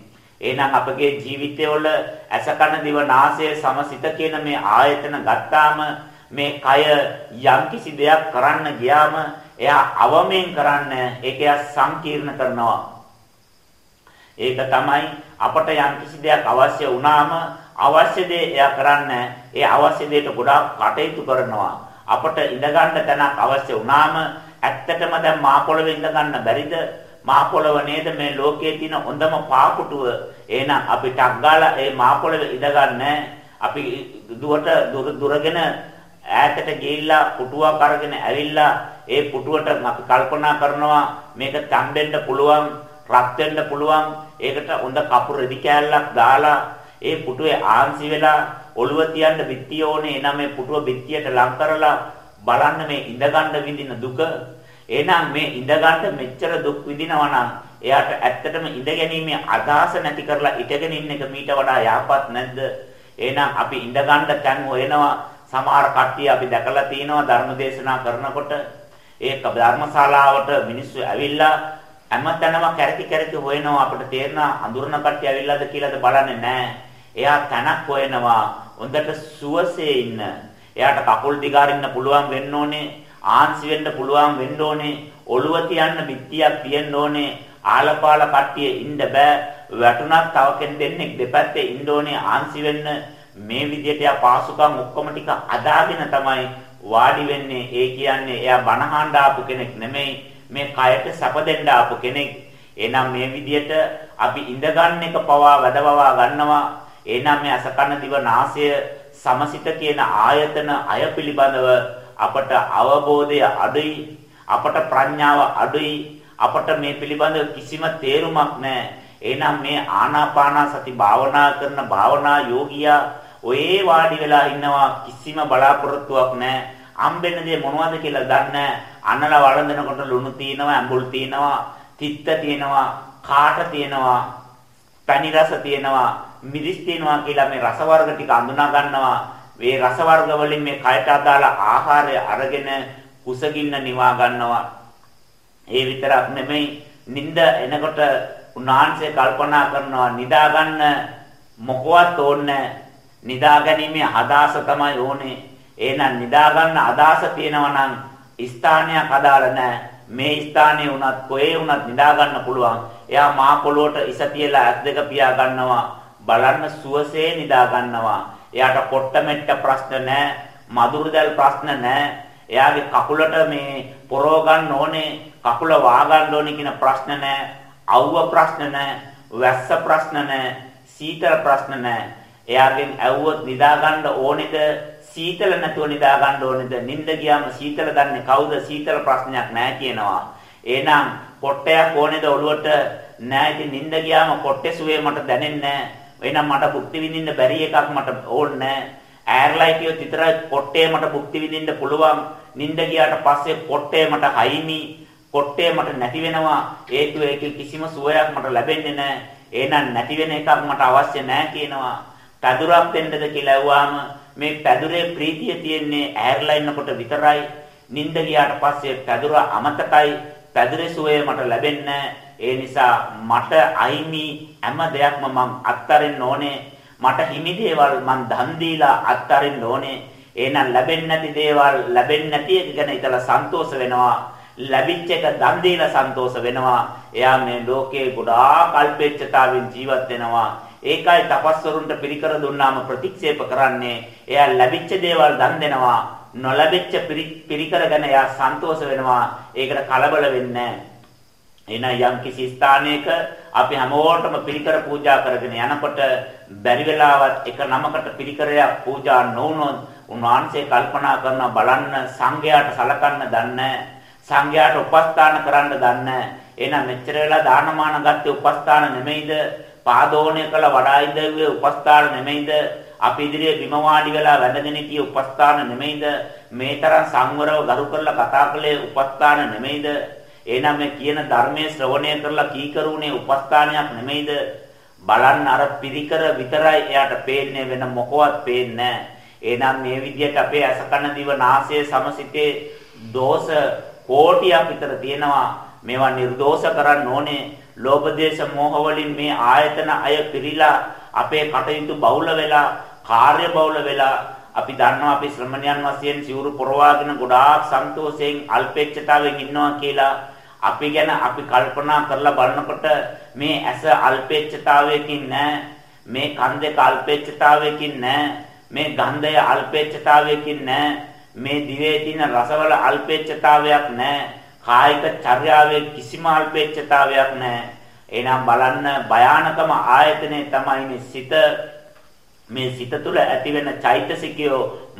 එහෙනම් අපගේ ජීවිතවල ඇසකන දිවනාසය සමසිත කියන මේ ආයතන ගත්තාම මේ කය යම්කිසි දෙයක් කරන්න ගියාම එයා අවමෙන් කරන්න ඒක එයා සංකීර්ණ කරනවා. ඒක තමයි අපට යම්කිසි දෙයක් අවශ්‍ය වුණාම අවශ්‍ය දේ එයා කරන්න ඒ අවශ්‍ය දෙයට ගොඩාක් කටයුතු කරනවා අපට ඉඳ ගන්න තැනක් අවශ්‍ය වුණාම ඇත්තටම දැන් මා පොළවේ ඉඳ ගන්න බැරිද? මා පොළව නේද මේ ලෝකයේ තියෙන හොඳම පාකුටුව. එහෙනම් අපි ටක් ගාලා ඒ මා පොළවේ ඉඳ ගන්න අපි දුවට දුරගෙන ඈතට ගිහිල්ලා පුටුවක් අරගෙන ඇවිල්ලා ඒ පුටුවට අපි කල්පනා කරනවා මේක තම්බෙන්න පුළුවන් රත් වෙන්න පුළුවන්. ඒකට හොඳ කපුර රෙදි කෑල්ලක් දාලා ඒ පුටුවේ ආන්සි වෙලා ඔළුව තියන්න බිත්තිය ඕනේ. එනනම් මේ පුටුව බිත්තියට ලං කරලා බලන්න මේ ඉඳගන්න විඳින දුක. එහෙනම් මේ ඉඳගන්න මෙච්චර දුක් විඳිනවා නම් එයාට ඇත්තටම ඉඳ ගැනීමේ අදහස නැති කරලා ඉඳගෙන ඉන්න එක මීට වඩා යහපත් නැද්ද? එහෙනම් අපි ඉඳගන්න තැන් හොයනවා. සමහර කට්ටිය අපි දැකලා තියෙනවා ධර්ම දේශනා කරනකොට. ඒක ධර්මශාලාවට මිනිස්සු ඇවිල්ලා හැමතැනම කැරකි කැරකි හොයනවා අපිට තේරෙන අඳුරන කට්ටිය ඇවිල්ලාද කියලාද බලන්නේ නැහැ. එයා තනක් හොයනවා හොඳට සුවසේ ඉන්න එයාට කකුල් දිගාරින්න පුළුවන් වෙන්න ඕනේ. ආන්සි වෙන්න පුළුවන් වෙන්න ඕනේ. ඔළුව තියන්න පිටියක් තියෙන්න ඕනේ. ආලපාල කට්ටිය ඉන්න බෑ. වැටුණත් තව කෙනෙක් දෙපැත්තේ ඉන්න ඕනේ ආන්සි වෙන්න. මේ විදිහට යා පාසුකම් ඔක්කොම ටික අදාගෙන තමයි වාඩි වෙන්නේ. ඒ කියන්නේ එයා බනහඬ ආපු කෙනෙක් නෙමෙයි. මේ කයට සැප දෙන්න ආපු කෙනෙක්. එහෙනම් මේ විදිහට අපි ඉඳ ගන්න එක පවා වැඩවවා ගන්නවා. එහෙනම් මේ අසකන දිව නාසය සමසිත කියන ආයතන අය පිළිබඳව අපට අවබෝධය අඩුයි අපට ප්‍රඥාව අඩුයි අපට මේ පිළිබඳව කිසිම තේරුමක් නැහැ එහෙනම් මේ ආනාපාන සති භාවනා කරන භාවනා යෝගියා ඔයේ වාඩි වෙලා ඉන්නවා කිසිම බලාපොරොත්තුවක් නැහැ අම්බෙන්න දේ මොනවද කියලා දන්නේ අනල වළඳනකොට ලුණු තියෙනවා ඇඹුල් තියෙනවා තිත්ත තියෙනවා කාට තියෙනවා පැණි රස තියෙනවා මිරිස් තියෙනවා කියලා මේ රස වර්ග ටික අඳුනා ගන්නවා. මේ රස වර්ග වලින් මේ කයට අදාළ ආහාරය අරගෙන කුසගින්න නිවා ගන්නවා. ඒ විතරක් නෙමෙයි නිින්ද එනකොට උන්වහන්සේ කල්පනා කරනවා නිදා ගන්න මොකවත් ඕනේ නිදා ගැනීමේ අදහස තමයි ඕනේ. එහෙනම් නිදා ගන්න අදහස තියෙනවා නම් ස්ථානයක් අදාළ නැහැ. මේ ස්ථානයේ වුණත් කොහේ වුණත් නිදා ගන්න පුළුවන්. එයා මා පොළොවට ඉස තියලා ඇස් දෙක පියා ගන්නවා. බලන්න සුවසේ නිදා ගන්නවා. එයාට පොට්ට මෙට්ට ප්‍රශ්න නැහැ. මදුරුදල් ප්‍රශ්න නැහැ. එයාගේ කකුලට මේ පොරව ගන්න ඕනේ, කකුල වා ගන්න ඕනේ කියන ප්‍රශ්න නැහැ. අවුව ප්‍රශ්න නැහැ. වැස්ස ප්‍රශ්න නැහැ. සීතල ප්‍රශ්න නැහැ. එයාගෙන් ඇව්වොත් නිදා ගන්න ඕනේද සීතල නැතුව නිදා ගන්න ඕනේද? නිින්ද ගියාම සීතල ගන්න කවුද? සීතල ප්‍රශ්නයක් නැහැ කියනවා. එහෙනම් පොට්ටයක් ඕනේද ඔළුවට? නෑ ඉතින් නිින්ද ගියාම පොට්ටේ සුවේ මට දැනෙන්නේ නෑ. එහෙනම් මට භුක්ති විඳින්න බැරි එකක් මට ඕනේ නෑ. ඇර්ලයිටියොත් විතරයි පොට්ටේ මට භුක්ති විඳින්න පුළුවන්. නිින්ද ගියාට පස්සේ පොට්ටේ මට හයිනි. පොට්ටේ මට නැති වෙනවා. හේතුව ඒකේ කිසිම සුවයක් මට ලැබෙන්නේ නෑ. එහෙනම් නැති වෙන එකක් මට අවශ්‍ය නෑ කියනවා. පැදුරක් දෙන්නද කියලා ඇහුවාම මේ පැදුරේ ප්‍රීතිය තියෙන්නේ ඇහැරලා ඉන්නකොට විතරයි. නිින්ද ගියාට පස්සේ පැදුර අමතකයි. පැදුරේ සුවය මට ලැබෙන්නේ ඒ නිසා මට අයිමි හැම දෙයක්ම මං අත්හරින්න ඕනේ. මට හිමි දේවල් මං දන් දීලා අත්හරින්න ඕනේ. එහෙනම් ලැබෙන්නේ නැති දේවල් ලැබෙන්නේ නැති එක ගැන හිතලා සන්තෝෂ වෙනවා. ලැබිච්ච එක දන් දීලා සන්තෝෂ වෙනවා. එයා මේ ලෝකේ ගොඩාක් අල්පේච්ඡතාවෙන් ජීවත් වෙනවා. ඒකයි තපස්වරුන්ට පිරිකර දුන්නාම ප්‍රතික්ෂේප කරන්නේ. එයා ලැබිච්ච දේවල් දන් දෙනවා. නොලැබිච්ච පිරිකර ගැන එයා සන්තෝෂ වෙනවා. ඒකට කලබල වෙන්නේ නැහැ. යම් කිසි ස්ථානයක අපි හැමෝටම පිරිකර පූජා කරගෙන යනකොට බැරි වෙලාවත් එක නමකට පිරිකරයක් පූජා නොවුනොත් උන්වහන්සේ කල්පනා කරන බලන්න සංඝයාට සලකන්න දන්නේ සංඝයාට උපස්ථාන කරන්න දන්නේ එහෙනම් මෙච්චර වෙලා දානමාන ගත්තේ උපස්ථාන නෙමෙයිද පාදෝණය කළ වඩා ඉඳුවේ උපස්ථාන නෙමෙයිද? අපි ඉදිරියේ බිම වාඩි වෙලා වැඳගෙන හිටියේ උපස්ථාන නෙමෙයිද? මේ තරම් සංවරව ගරු කරලා කතා කළේ උපස්ථාන නෙමෙයිද? එහෙනම් මේ කියන ධර්මයේ ශ්‍රවණය කරලා කීකරුණේ උපස්ථානයක් නෙමෙයිද? බලන්න අර පිරිකර විතරයි එයාට පේන්නේ වෙන මොකවත් පේන්නේ නැහැ. එහෙනම් මේ විදිහට අපේ අසකන දිව නාසය සමසිතේ දෝෂ කෝටියක් විතර තියෙනවා. මේවා නිර්දෝෂ කරන්න ඕනේ. ලෝභ දේශ මොහ වලින් මේ ආයතන අය පිරීලා අපේ කටයුතු බහුල වෙලා කාර්ය බහුල වෙලා අපි දන්නවා අපි ශ්‍රමණයන් වශයෙන් සිවුරු පොරවාගෙන ගොඩාක් සන්තෝෂයෙන් අල්පේච්ඡතාවෙන් ඉන්නවා කියලා. අපි ගැන අපි කල්පනා කරලා බලනකොට මේ ඇස අල්පේච්ඡතාවයකින් නැහැ මේ කන් දෙක අල්පේච්ඡතාවයකින් නැහැ මේ ගන්ධය අල්පේච්ඡතාවයකින් නැහැ මේ දිවේ තියෙන රසවල අල්පේච්ඡතාවයක් නැහැ කායික චර්යාවේ කිසිම අල්පේච්ඡතාවයක් නැහැ. එහෙනම් බලන්න භයානකම ආයතනේ තමයි මේ සිත මේ සිත තුළ ඇතිවෙන චෛතසිකය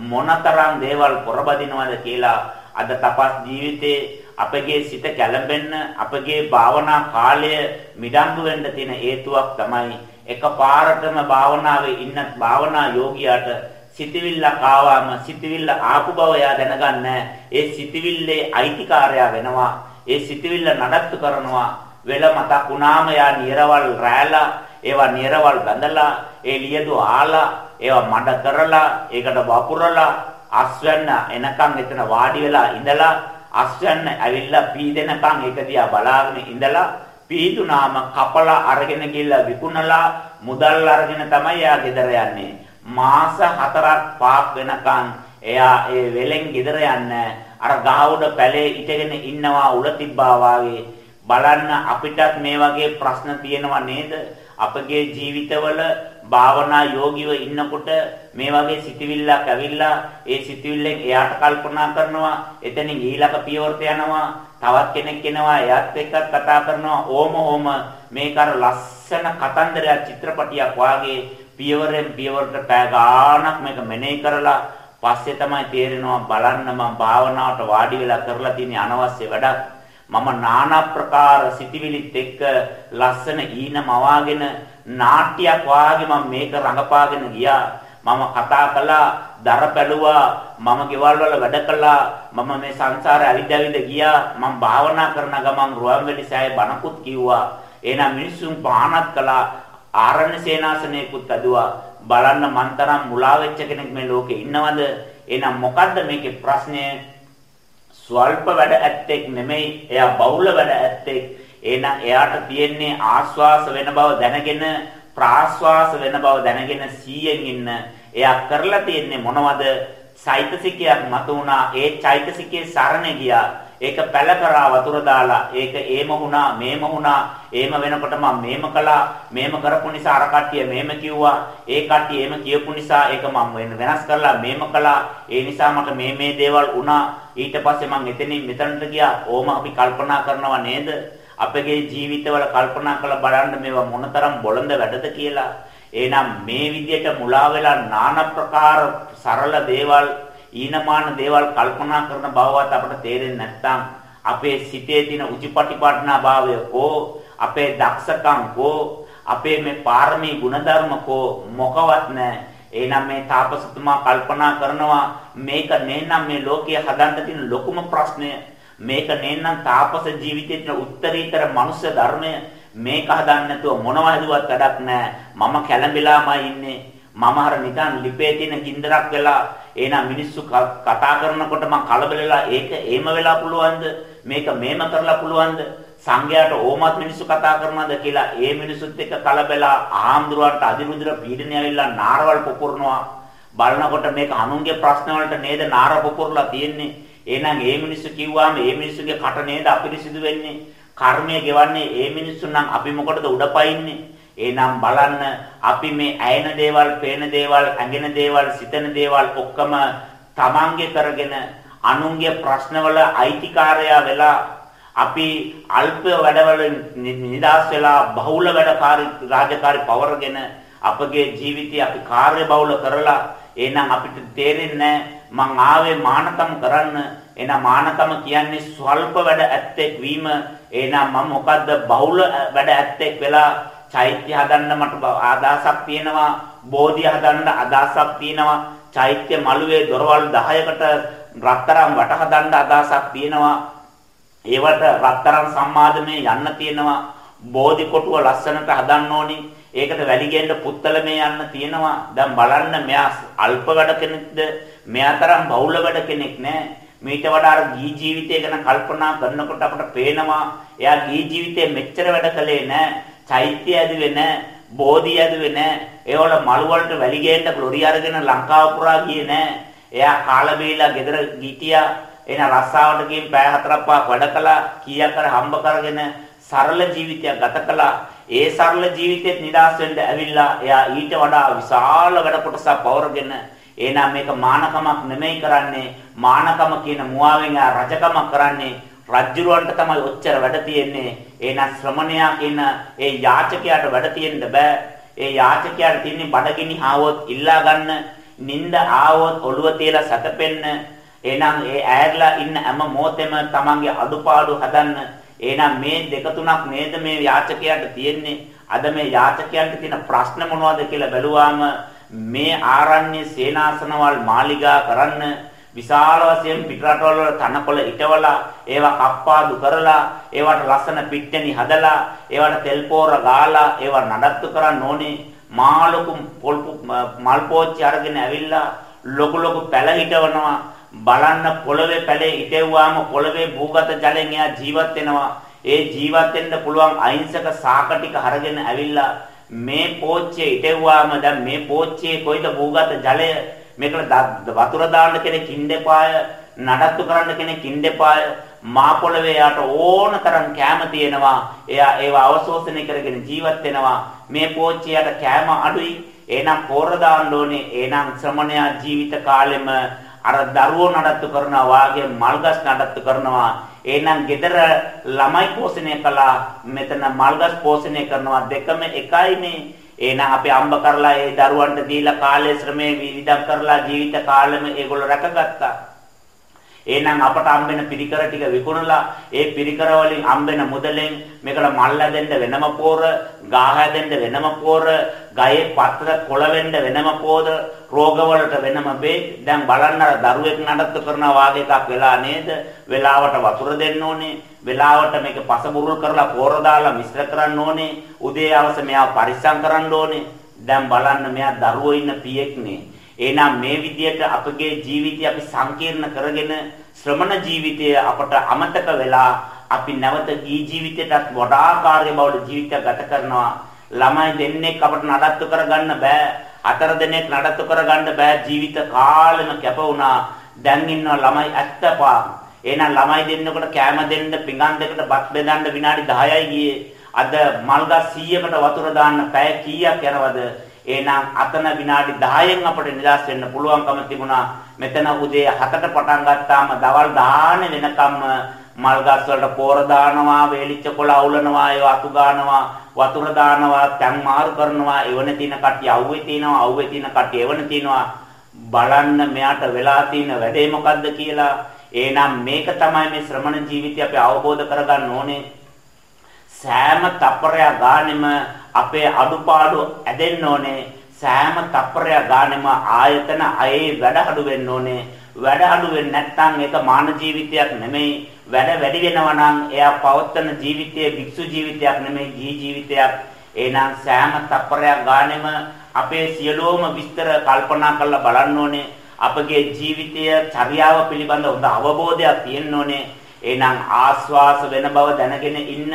මොනතරම් දේවල් පොරබදිනවද කියලා අද තපස් ජීවිතේ අපගේ සිත කැළඹෙන්න අපගේ භාවනා කාලය මිඩංගු වෙන්න තියෙන හේතුවක් තමයි එකපාරටම භාවනාවේ ඉන්න භාවනා යෝගියාට සිතවිල්ලක් ආවම සිතවිල්ල ආපු බව එයා දැනගන්නේ. ඒ සිතවිල්ලේ අයිතිකාරයා වෙනවා. ඒ සිතවිල්ල නඩත්තු කරනවා. වෙල මතක් වුණාම යා නිරවල් රැලා ඒවා නිරවල් බඳලා ඒ ලියදු ආලා ඒවා මඩ කරලා ඒකට වපුරලා අස්වැන්න එනකන් එතන වාඩි වෙලා ඉඳලා අස්වැන්න ඇවිල්ලා පීදෙනකන් ඒක දිහා බලාගෙන ඉඳලා පීදුනාම කපලා අරගෙන ගිහලා විකුණලා මුදල් අරගෙන තමයි යා ගෙදර යන්නේ. මාස 4ක් 5ක් වෙනකන් එයා ඒ වෙලෙන් ගෙදර යන්නේ අර ගහවුඩ පැලේ ඉඳගෙන ඉන්නවා උල තිබ්බා වාගේ. බලන්න අපිටත් මේ වගේ ප්‍රශ්න තියෙනවා නේද? අපගේ ජීවිතවල භාවනා යෝගිව ඉන්නකොට මේ වගේ සිතවිල්ලක් ඇවිල්ලා ඒ සිතවිල්ලෙන් එයාට කල්පනා කරනවා එතනින් ඊළඟ පියවරට යනවා තවත් කෙනෙක් එනවා එයාත් එක්ක කතා කරනවා ඕම ඕම මේක අර ලස්සන කතන්දරයක් චිත්‍රපටියක් වාගේ පියවරෙන් පියවරට පෑ ගාණක් මේක මෙනෙහි කරලා පස්සේ තමයි තේරෙනවා බලන්න මම භාවනාවට වාඩි වෙලා කරලා තියෙන අනවශ්‍ය වැඩක්. මම নানা ප්‍රකාර සිටිවිලිත් එක්ක ලස්සන ඊන මවාගෙන නාට්‍යයක් වාගේ මම මේක රඟපාගෙන ගියා. මම කතා කළා දර පැලුවා මම ගෙවල් වල වැඩ කළා මම මේ සංසාරේ අවිද්‍ය අවිද්‍ය ගියා. මම භාවනා කරන ගමන් රුවන්වැලි සෑය බණකුත් කිව්වා. එහෙනම් මිනිස්සුන් බාහනක් කළා. ආරණ්‍ය සේනාසනයකුත් අදුවා බලන්න මන්තරම් මුලා වෙච්ච කෙනෙක් මේ ලෝකේ ඉන්නවද? එහෙනම් මොකද්ද මේකේ ප්‍රශ්නේ ස්වල්ප වැඩ ඇත්තෙක් නෙමෙයි එයා බහුල වැඩ ඇත්තෙක්. එහෙනම් එයාට තියෙන්නේ ආස්වාස වෙන බව දැනගෙන ප්‍රාස්වාස වෙන බව දැනගෙන 100න් ඉන්න. එයා කරලා තියෙන්නේ මොනවද? චෛතසිකයක් මතුණා ඒ චෛතසිකයේ සරණ ගියා. ඒක පැල කරා වතුර දාලා ඒක ඒම වුණා මේම වුණා ඒම වෙනකොට මම මේම කළා මේම කරපු නිසා අර කට්ටිය මේම කිව්වා ඒ කට්ටිය ඒම කියපු නිසා ඒක මම වෙනස් කරලා මේම කළා. ඒ නිසා මට මේ මේ දේවල් වුණා. ඊට පස්සේ මම එතනින් මෙතනට ගියා. ඕම අපි කල්පනා කරනවා නේද? අපගේ ජීවිතවල කල්පනා කරලා බලන්න මේවා මොනතරම් බොළඳ වැඩද කියලා. එහෙනම් මේ විදියට මුලා වෙලා নানা ප්‍රකාර සරල දේවල් ඊනමාන දේවල් කල්පනා කරන බවවත් අපට තේරෙන්නේ නැත්නම් අපේ සිතේ තියෙන උචිපටිපට්ඨනා භාවය කෝ අපේ දක්ෂකම් කෝ අපේ මේ පාරමී ගුණධර්ම කෝ මොකවත් නැහැ. එහෙනම් මේ තාපසතුමා කල්පනා කරනවා මේක නේනම් මේ ලෝකයේ හදන්න තියෙන ලොකුම ප්‍රශ්නය. මේක නේනම් තාපස ජීවිතයේ තියෙන උත්තරීතර මනුෂ්‍ය ධර්මය. මේක හදන්න නැතුව මොනවා හදුවත් වැඩක් නැහැ. මම කැළඹිලාමයි ඉන්නේ. මම අර නිකන් ලිපේ තියෙන ගින්දරක් වෙලා එහෙනම් මිනිස්සු කතා කරනකොට මං කලබල වෙලා ඒක එහෙම වෙලා පුළුවන්ද? මේක මේම කරලා පුළුවන්ද? සංඝයාට ඕමත් මිනිස්සු කතා කරනවද කියලා ඒ මිනිස්සුත් එක්ක කලබලා ආම්දුරන්ට අදිමුදුර පීඩනය ඇවිල්ලා නාරවල් පොපුරනවා. බලනකොට මේක අනුන්ගේ ප්‍රශ්න වලට නේද නාර පොපුරලා තියෙන්නේ? එහෙනම් ඒ මිනිස්සු කිව්වාම ඒ මිනිස්සුගේ කට නේද අපිරිසිදු වෙන්නේ කර්මය ගෙවන්නේ ඒ මිනිස්සු නම් අපි මොකටද උඩපයින්නේ? එහෙනම් බලන්න අපි මේ ඇයෙන දේවල්, පේන දේවල්, ඇඟෙන දේවල්, සිතෙන දේවල් ඔක්කොම තමන්ගේ කරගෙන අනුන්ගේ ප්‍රශ්නවල අයිතිකාරයා වෙලා අපි අල්ප වැඩවල නිදාස් වෙලා බහුල වැඩකාරී රාජකාරී පවරගෙන අපගේ ජීවිතය අපි කාර්ය බහුල කරලා එහෙනම් අපිට තේරෙන්නේ මං ආවේ මානකම් කරන්න. එහෙනම් මානකම කියන්නේ ස්වල්ප වැඩ ඇත්තෙක් වීම. එහෙනම් මම මොකද්ද බහුල වැඩ ඇත්තෙක් වෙලා චෛත්‍ය හදන්න මට ආදාසක් තියෙනවා බෝධිය හදන්න අදහසක් තියෙනවා. චෛත්‍ය මළුවේ දොරවල් 10කට රත්තරන් වට හදන්න අදහසක් තියෙනවා. ඒවට රත්තරන් සම්මාදමේ යන්න තියෙනවා. බෝධි කොටුව ලස්සනට හදන්න ඕනි. ඒකට වැලි ගෙන්න පුත්තලමේ යන්න තියෙනවා. දැන් බලන්න මෙයා අල්ප වැඩ කෙනෙක්ද? මෙයා තරම් බහුල වැඩ කෙනෙක් නෑ. මීට වඩා අර ගී ජීවිතය ගැන කල්පනා කරනකොට අපට පේනවා එයා ගී ජීවිතේ මෙච්චර වැඩ කළේ නෑ. චෛත්‍ය ඇදුවේ නැහැ, බෝධි ඇදුවේ නැහැ. ඒවල මළු වලට වැලි ගේන්න ග්ලොරි අරගෙන ලංකාව පුරා ගියේ නැහැ. එයා කාලා බීලා ගෙදර ගිටියා. එන රස්සාවට ගිහින් පැය හතරක් පහක් වැඩ කළා. කීයක් කර හම්බ කරගෙන සරල ජීවිතයක් ගත කළා. ඒ සරල ජීවිතෙත් නිදාස් වෙන්න ඇවිල්ලා එයා ඊට වඩා විශාල වැඩ කොටසක් පවරගෙන එහෙනම් මේක මානකමක් නෙමෙයි කරන්නේ මානකම කියන මුවාවෙන් රජකමක් කරන්නේ රජ්ජුරුවන්ට තමයි ඔච්චර වැඩ තියෙන්නේ. එහෙනම් ශ්‍රමණයා කියන ඒ යාචකයාට වැඩ තියෙන්න බෑ. ඒ යාචකයාට තියෙන්නේ බඩගිනි ආවොත් ඉල්ලා ගන්න, නිନ୍ଦ ආවොත් ඔළුව තියලා සැතපෙන්න. එහෙනම් ඒ ඈරලා ඉන්න හැම මොහොතෙම තමන්ගේ අඩුපාඩු හදන්න. එහෙනම් මේ දෙක තුනක් නේද මේ යාචකයාට තියෙන්නේ. අද මේ යාචකයන්ට තියෙන ප්‍රශ්න මොනවද කියලා බැලුවාම මේ ආරණ්‍ය සේනාසනවල් මාලිගා කරන්න විශාල වශයෙන් පිටරටවල වල තනකොළ ඉටවලා ඒවා කප්පාදු කරලා ඒවට ලස්සන පිට්ටනි හදලා ඒවට තෙල් පෝර ගාලා ඒවා නඩත්තු කරන්න ඕනේ. මාළුකු මල් පෝච්චි අරගෙන ඇවිල්ලා ලොකු ලොකු පැල හිටවනවා. බලන්න පොළවේ පැලේ ඉටෙව්වාම පොළවේ භූගත ජලයෙන් එයා ජීවත් වෙනවා. ඒ ජීවත් වෙන්න පුළුවන් අහිංසක සාක ටික අරගෙන ඇවිල්ලා මේ පෝච්චිය ඉටෙව්වාම දැන් මේ පෝච්චියේ කොයිද භූගත ජලය? මේකට වතුර දාන්න කෙනෙක් ඉන්න නඩත්තු කරන්න කෙනෙක් ඉන්න මා පොළවේ යාට ඕන තරම් කැම තියෙනවා. එයා ඒව අවශෝෂණය කරගෙන ජීවත් වෙනවා. මේ පෝච්චියට කැම අඩුයි. එහෙනම් පෝර දාන්න ඕනේ. එහෙනම් ශ්‍රමණයා ජීවිත කාලෙම අර දරුවෝ නඩත්තු කරනවා වාගේ මල්ගස් නඩත්තු කරනවා. එහෙනම් gedara ළමයි පෝෂණය කළා. මෙතන මල්ගස් පෝෂණය කරනවා. දෙකම එකයි මේ එහෙනම් අපි අම්බ කරලා ඒ දරුවන්ට දීලා කාලේ ශ්‍රමයේ විවිධම් කරලා ජීවිත කාලෙම ඒගොල්ලෝ රැකගත්තා. එහෙනම් අපට හම්බෙන පිරිකර ටික විකුණලා ඒ පිරිකර වලින් හම්බෙන මුදලෙන් මේකට මල් හැදෙන්න වෙනම පෝර, ගා හැදෙන්න වෙනම පෝර, ගයේ පත්‍ර කොළ වෙන්න වෙනම පෝර, රෝග වලට වෙනම බේ. දැන් බලන්න අර දරුවෙක් නඩත්තු කරනවා වාගේ එකක් වෙලා නේද? වෙලාවට වතුර දෙන්න ඕනේ. වෙලාවට මේක පසබුරුල් කරලා පෝර දාලා මිශ්‍ර කරන්න ඕනේ. උදේ හවස මෙයා පරිස්සම් කරන්න ඕනේ. දැන් බලන්න මෙයා දරුවෝ ඉන්න පියෙක්නේ. එහෙනම් මේ විදියට අපගේ ජීවිතය අපි සංකීර්ණ කරගෙන ශ්‍රමණ ජීවිතය අපට අමතක වෙලා අපි නැවත දී ජීවිතයටත් වඩා කාර්යබහුල ජීවිතයක් ගත කරනවා. ළමයි දෙන්නෙක් අපට නඩත්තු කරගන්න බෑ. හතර දෙනෙක් නඩත්තු කරගන්න බෑ ජීවිත කාලෙම කැප වුණා. දැන් ඉන්නවා ළමයි 75 එහෙනම් ළමයි දෙන්නකොට කෑම දෙන්න පිඟන් දෙකට බත් බෙදන්න විනාඩි 10යි ගියේ. අද මල්ගස් 100කට වතුර දාන්න පැය කීයක් යනවද? එහෙනම් අතන විනාඩි 10න් අපිට නිදහස් වෙන්න පුළුවන්කම තිබුණා. මෙතන උදේ 7ට පටන් ගත්තාම දවල් 10 වෙනකම්ම මල් ගස් වලට පෝර දානවා, වේලිච්ච කොළ අවුලනවා, ඒව අතු ගන්නවා, වතුර දානවා, තැන් මාරු කරනවා, එවන තින කට්ටිය අවුවේ තිනවා, අවුවේ තින කට්ටිය එවන තිනවා. බලන්න මෙයාට වෙලා තියෙන වැඩේ මොකද්ද කියලා. එහෙනම් මේක තමයි මේ ශ්‍රමණ ජීවිතය අපි අවබෝධ කරගන්න ඕනේ. සෑම තප්පරයක් ගානෙම අපේ අඩුපාඩු ඇදෙන්න ඕනේ. සෑම තප්පරයක් ගානෙම ආයතන අයේ වැඩ අඩු වෙන්න ඕනේ. වැඩ අඩු වෙන්නේ නැත්නම් ඒක මාන ජීවිතයක් නෙමෙයි. වැඩ වැඩි වෙනවා නම් එයා පවත්තන ජීවිතයේ වික්ෂු ජීවිතයක් නෙමෙයි ජී ජීවිතයක්. එහෙනම් සෑම තප්පරයක් ගානෙම අපේ සියලුම විස්තර කල්පනා කරලා බලන්න ඕනේ. අපගේ ජීවිතය චර්යාව පිළිබඳ හොඳ අවබෝධයක් තියෙන්න ඕනේ. එහෙනම් ආස්වාස වෙන බව දැනගෙන ඉන්න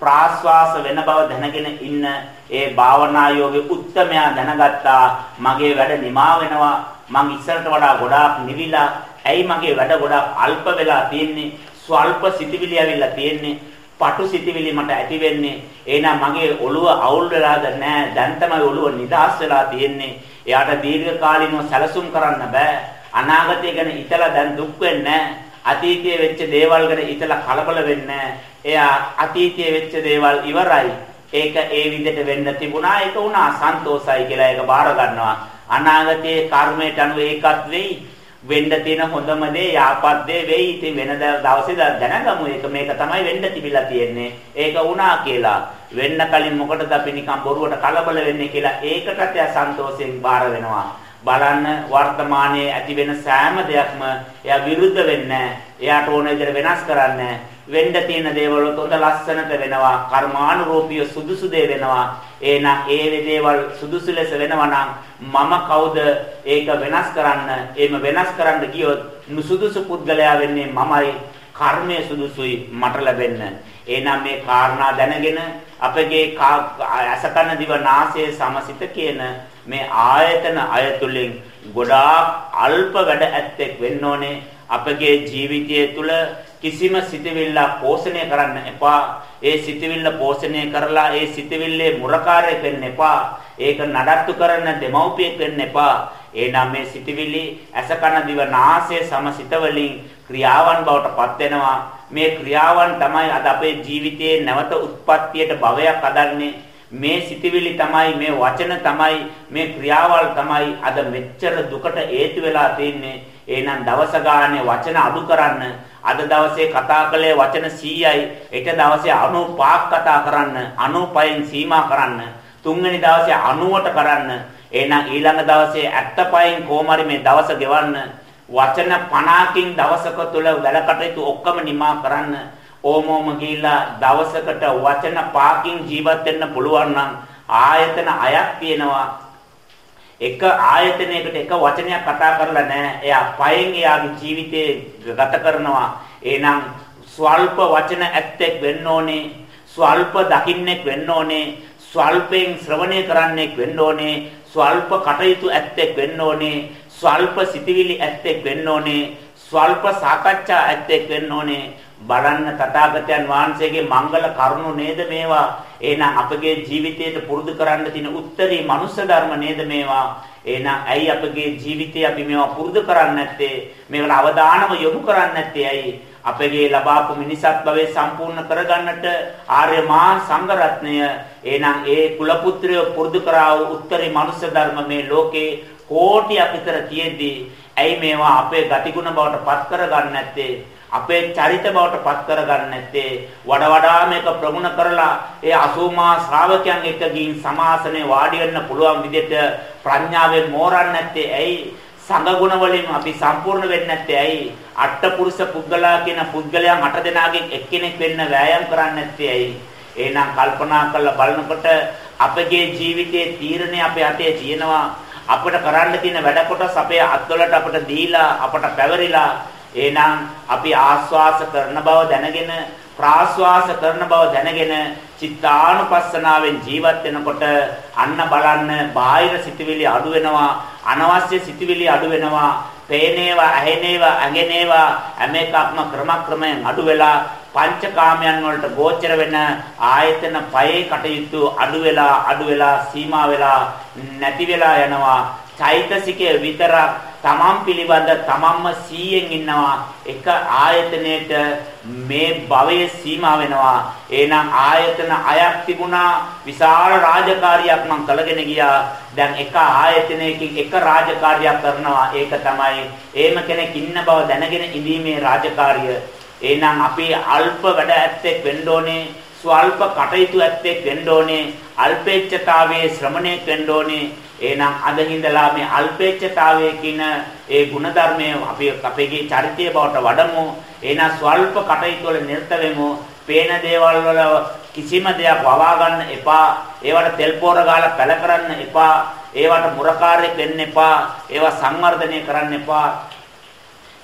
ප්‍රාශ්වාස වෙන බව දැනගෙන ඉන්න ඒ භාවනා යෝගේ උත්තමයා දැනගත්තා මගේ වැඩ නිමා වෙනවා මං ඉස්සරට වඩා ගොඩාක් නිවිලා ඇයි මගේ වැඩ ගොඩාක් අල්ප වෙලා තියෙන්නේ? ස්වල්ප සිතිවිලි ඇවිල්ලා තියෙන්නේ. පටු සිතිවිලි මට ඇති වෙන්නේ. එහෙනම් මගේ ඔළුව අවුල් වෙලාද නැහැ දැන් තමයි ඔළුව නිදාස් වෙලා තියෙන්නේ. එයාට දීර්ඝ කාලිනව සැලසුම් කරන්න බෑ. අනාගතය ගැන හිතලා දැන් දුක් වෙන්නේ අතීතයේ වෙච්ච දේවල් ගැන හිතලා කලබල වෙන්නේ එයා අතීතයේ වෙච්ච දේවල් ඉවරයි. ඒක ඒ විදිහට වෙන්න තිබුණා. ඒක වුණා. සන්තෝසයි කියලා ඒක බාර ගන්නවා. අනාගතයේ කර්මයට අනුව ඒකත් වෙයි. වෙන්න තියෙන හොඳම දේ යාපත් දේ වෙයි. ඉතින් වෙන දවසේ දැනගමු ඒක මේක තමයි වෙන්න තිබිලා තියෙන්නේ. ඒක වුණා කියලා. වෙන්න කලින් මොකටද අපි නිකන් බොරුවට කලබල වෙන්නේ කියලා ඒකටත් එයා සන්තෝෂයෙන් බාර වෙනවා. බලන්න වර්තමානයේ ඇති වෙන සෑම දෙයක්ම එයා විරුද්ධ වෙන්නේ එයාට ඕන විදිහට වෙනස් කරන්නේ වෙන්න තියෙන දේවල් හොඳ ලස්සනට වෙනවා කර්මානුරූපීව සුදුසු දේ වෙනවා. එහෙනම් ඒ දේවල් සුදුසු ලෙස වෙනවා නම් මම කවුද? ඒක වෙනස් කරන්න එහෙම වෙනස් කරන්න ගියොත් නුසුදුසු පුද්ගලයා වෙන්නේ මමයි. කර්මය සුදුසුයි මට ලැබෙන්න. එහෙනම් මේ කාරණා දැනගෙන අපගේ අසකන දිව නාසය සමසිත කියන මේ ආයතන අයතුලින් ගොඩාක් අල්ප වැඩ ඇත්තෙක් වෙන්න ඕනේ. අපගේ ජීවිතය තුළ කිසිම සිතවිල්ලක් පෝෂණය කරන්න එපා. ඒ සිතවිල්ල පෝෂණය කරලා ඒ සිතවිල්ලේ මුරකාරයෙක් වෙන්න එපා. ඒක නඩත්තු කරන දෙමව්පියෙක් වෙන්න එපා. එනම් මේ සිතවිලි ඇසකන දිව නාසය සමසිත වලින් ක්‍රියාවන් බවට පත් වෙනවා. මේ ක්‍රියාවන් තමයි අද අපේ ජීවිතයේ නැවත උත්පත්තියට භවයක් හදන්නේ. මේ සිතවිලි තමයි මේ වචන තමයි මේ ක්‍රියාවල් තමයි අද මෙච්චර දුකට හේතු වෙලා තින්නේ. එහෙනම් දවස ගානේ වචන අඩු කරන්න අද දවසේ කතා කළේ වචන 100යි. ඊට දවසේ 95ක් කතා කරන්න. 95න් සීමා කරන්න. තුන්වෙනි දවසේ 90ට කරන්න. එහෙනම් ඊළඟ දවසේ 75න් කොහොමරි මේ දවස ගෙවන්න. වචන 50කින් දවසක තුල වැඩ කටයුතු ඔක්කොම නිමා කරන්න. ඕමෝම ගිහිල්ලා දවසකට වචන 5කින් ජීවත් වෙන්න පුළුවන් නම් ආයතන අයක් තියෙනවා එක ආයතනයකට එක වචනයක් කතා කරලා නැහැ. එයා පයෙන් එයාගේ ජීවිතේ ගත කරනවා. එහෙනම් ස්වල්ප වචන ඇත්තෙක් වෙන්න ඕනේ. ස්වල්ප දකින්නෙක් වෙන්න ඕනේ. ස්වල්පයෙන් ශ්‍රවණය කරන්නෙක් වෙන්න ඕනේ. ස්වල්ප කටයුතු ඇත්තෙක් වෙන්න ඕනේ. ස්වල්ප සිතිවිලි ඇත්තෙක් වෙන්න ඕනේ. ස්වල්ප සාකච්ඡා ඇත්තෙක් වෙන්න ඕනේ. බලන්න තථාගතයන් වහන්සේගේ මංගල කරුණු නේද මේවා? එහෙනම් අපගේ ජීවිතයට පුරුදු කරන්න තියෙන උත්තරී මනුෂ්‍ය ධර්ම නේද මේවා? එහෙනම් ඇයි අපගේ ජීවිතේ අපි මේවා පුරුදු කරන්නේ නැත්තේ? මේවට අවධානම යොමු කරන්නේ නැත්තේ ඇයි? අපගේ ලබාපු මිනිසත් භවයේ සම්පූර්ණ කරගන්නට ආර්ය මහා සංඝරත්නය. එහෙනම් ඒ කුල පුත්‍රයෝ පුරුදු කරා වූ උත්තරී මනුෂ්‍ය ධර්ම මේ ලෝකේ කෝටියක් විතර තියෙද්දී ඇයි මේවා අපේ ගතිගුණ බවට පත් කරගන්නේ නැත්තේ? අපේ චරිත බවට පත් කරගන්න නැත්තේ වඩ වඩා මේක ප්‍රගුණ කරලා ඒ 80මා ශ්‍රාවකයන් එක්ක ගින් සමාසනේ වාඩි වෙන්න පුළුවන් විදිහට ප්‍රඥාවෙන් මෝරන්නේ නැත්තේ. ඇයි? සංගුණ වලින් අපි සම්පූර්ණ වෙන්නේ නැත්තේ. ඇයි? අට්ඨපුරුෂ පුද්ගලයා කියන පුද්ගලයන් අට දෙනාගෙන් එක්කෙනෙක් වෙන්න වෑයම් කරන්නේ නැත්තේ. ඇයි? එහෙනම් කල්පනා කරලා බලනකොට අපගේ ජීවිතයේ තීරණය අපේ අතේ තියෙනවා. අපිට කරන්න තියෙන වැඩ කොටස් අපේ අත්වලට අපිට දීලා අපට පැවරිලා එහෙනම් අපි ආස්වාස කරන බව දැනගෙන ප්‍රාශ්වාස කරන බව දැනගෙන චිත්තානුපස්සනාවෙන් ජීවත් වෙනකොට අන්න බලන්න බාහිර සිතුවිලි අඩු වෙනවා අනවශ්‍ය සිතුවිලි අඩු වෙනවා පේනේවා ඇහෙනේවා ඇගෙනේවා හැම එකක්ම ක්‍රමක්‍රමයෙන් අඩු වෙලා පංචකාමයන් වලට ගෝචර වෙන ආයතන පයේ කටයුතු අඩු වෙලා අඩු වෙලා සීමා වෙලා නැති වෙලා යනවා. චෛතසිකය විතරක් තමන් පිළිබඳ තමන්ම 100න් ඉන්නවා. එක ආයතනයේට මේ භවයේ සීමා වෙනවා. එහෙනම් ආයතන අයක් තිබුණා. විශාල රාජකාරියක් මම කළගෙන ගියා. දැන් එක ආයතනයකින් එක රාජකාරියක් කරනවා. ඒක තමයි එහෙම කෙනෙක් ඉන්න බව දැනගෙන ඉඳීමේ රාජකාරිය. එහෙනම් අපි අල්ප වැඩ ඇත්තෙක් වෙන්න ඕනේ. ස්වල්ප කටයුතු ඇත්තෙක් වෙන්න ඕනේ. අල්පේච්ඡතාවයේ ශ්‍රමණෙක් වෙන්න ඕනේ. එහෙනම් අද හිඳලා මේ අල්පේච්ඡතාවයේ කින ඒ ಗುಣධර්මයේ අපි අපේගේ චරිතය බවට වඩමු. එහෙනම් ස්වල්ප කටයුතු වල නිරත වෙමු. පේන දේවල් වල කිසිම දෙයක් වවා ගන්න එපා. ඒවට තෙල් පොර ගාලා පැල කරන්න එපා. ඒවට මුරකාරයෙක් වෙන්න එපා. ඒවා සංවර්ධනය කරන්න එපා.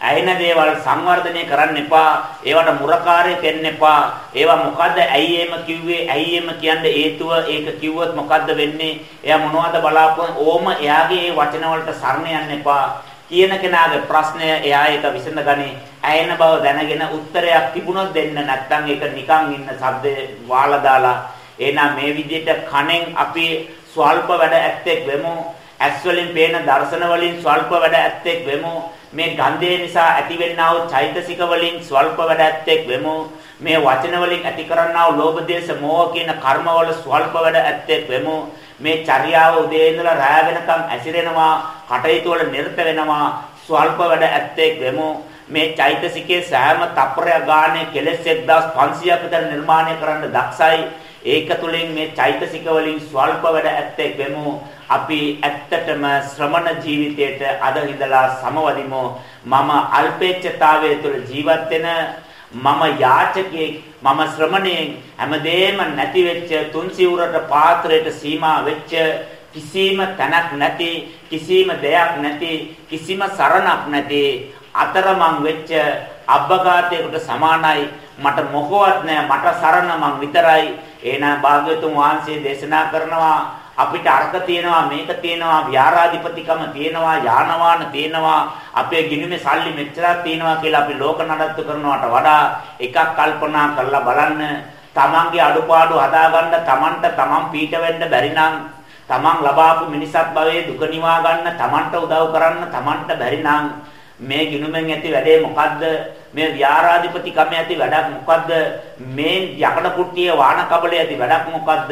ඇයින දේවල් සංවර්ධනය කරන්න එපා. ඒවට මුරකාරයෙක් වෙන්න එපා. ඒවා මොකද්ද ඇයි එහෙම කිව්වේ? ඇයි එහෙම කියන්නේ හේතුව ඒක කිව්වොත් මොකද්ද වෙන්නේ? එයා මොනවද බලාපොරොත්තු ඕම එයාගේ ඒ වචන වලට සරණ යන්න එපා. කියන කෙනාගේ ප්‍රශ්නය එයා ඒක විසඳගනි. ඇයෙන බව දැනගෙන උත්තරයක් තිබුණොත් දෙන්න නැත්නම් ඒක නිකන් ඉන්න සද්දේ වාලා දාලා එහෙනම් මේ විදිහට කණෙන් අපි ස්වල්ප වැඩ ඇත්තෙක් වෙමු. ඇස් වලින් පේන දර්ශන වලින් ස්වල්ප වැඩ ඇත්තෙක් වෙමු. මේ ගන්ධය නිසා ඇතිවෙනා වූ චෛතසික වලින් ස්වල්ප වැඩ ඇත්තෙක් වෙමු. මේ වචන වලින් ඇති කරන්නා වූ ලෝභ දේශ මොහ කියන කර්මවල ස්වල්ප වැඩ ඇත්තෙක් වෙමු. මේ චර්යාව උදේ ඉඳලා රැය වෙනකම් ඇසිරෙනවා කටයුතු වල නිරත වෙනවා ස්වල්ප වැඩ ඇත්තෙක් වෙමු. මේ චෛතසිකයේ සෑම තප්පරයක් ගානේ කෙලෙස් 1500ක් විතර නිර්මාණය කරන්න දක්ෂයි. ඒක තුළින් මේ චෛතසික වලින් ස්වල්ප වැඩ ඇත්තෙක් වෙමු. අපි ඇත්තටම ශ්‍රමණ ජීවිතයට අද ඉඳලා සමවදිමු. මම අල්පේච්ඡතාවයේ තුළ ජීවත් වෙන මම යාචකයෙක් මම ශ්‍රමණයෙක් හැමදේම නැති වෙච්ච තුන් සිවුරට පාත්‍රයට සීමා වෙච්ච කිසිම තැනක් නැති කිසිම දෙයක් නැති කිසිම සරණක් නැති අතරමං වෙච්ච අබ්බගාතයකට සමානයි. මට මොකවත් නැහැ මට සරණ මං විතරයි. එහෙනම් භාග්‍යවතුන් වහන්සේ දේශනා කරනවා අපිට අර්ථ තියෙනවා මේක තියෙනවා ව්‍යාරාධිපතිකම තියෙනවා යානවාන තියෙනවා අපේ ගිණුමේ සල්ලි මෙච්චරක් තියෙනවා කියලා අපි ලෝක නඩත්තු කරනවට වඩා එකක් කල්පනා කරලා බලන්න. තමන්ගේ අඩුපාඩු හදාගන්න තමන්ට තමන් පීඩ වෙන්න බැරි නම් තමන් ලබාපු මිනිසත් භවයේ දුක නිවා ගන්න තමන්ට උදව් කරන්න තමන්ට බැරි නම් මේ ගිනුමෙන් ඇති වැඩේ මොකද්ද? මේ විහාරාධිපති කම ඇති වැඩක් මොකද්ද? මේ යකඩ කුට්ටියේ වාන කබලේ ඇති වැඩක් මොකද්ද?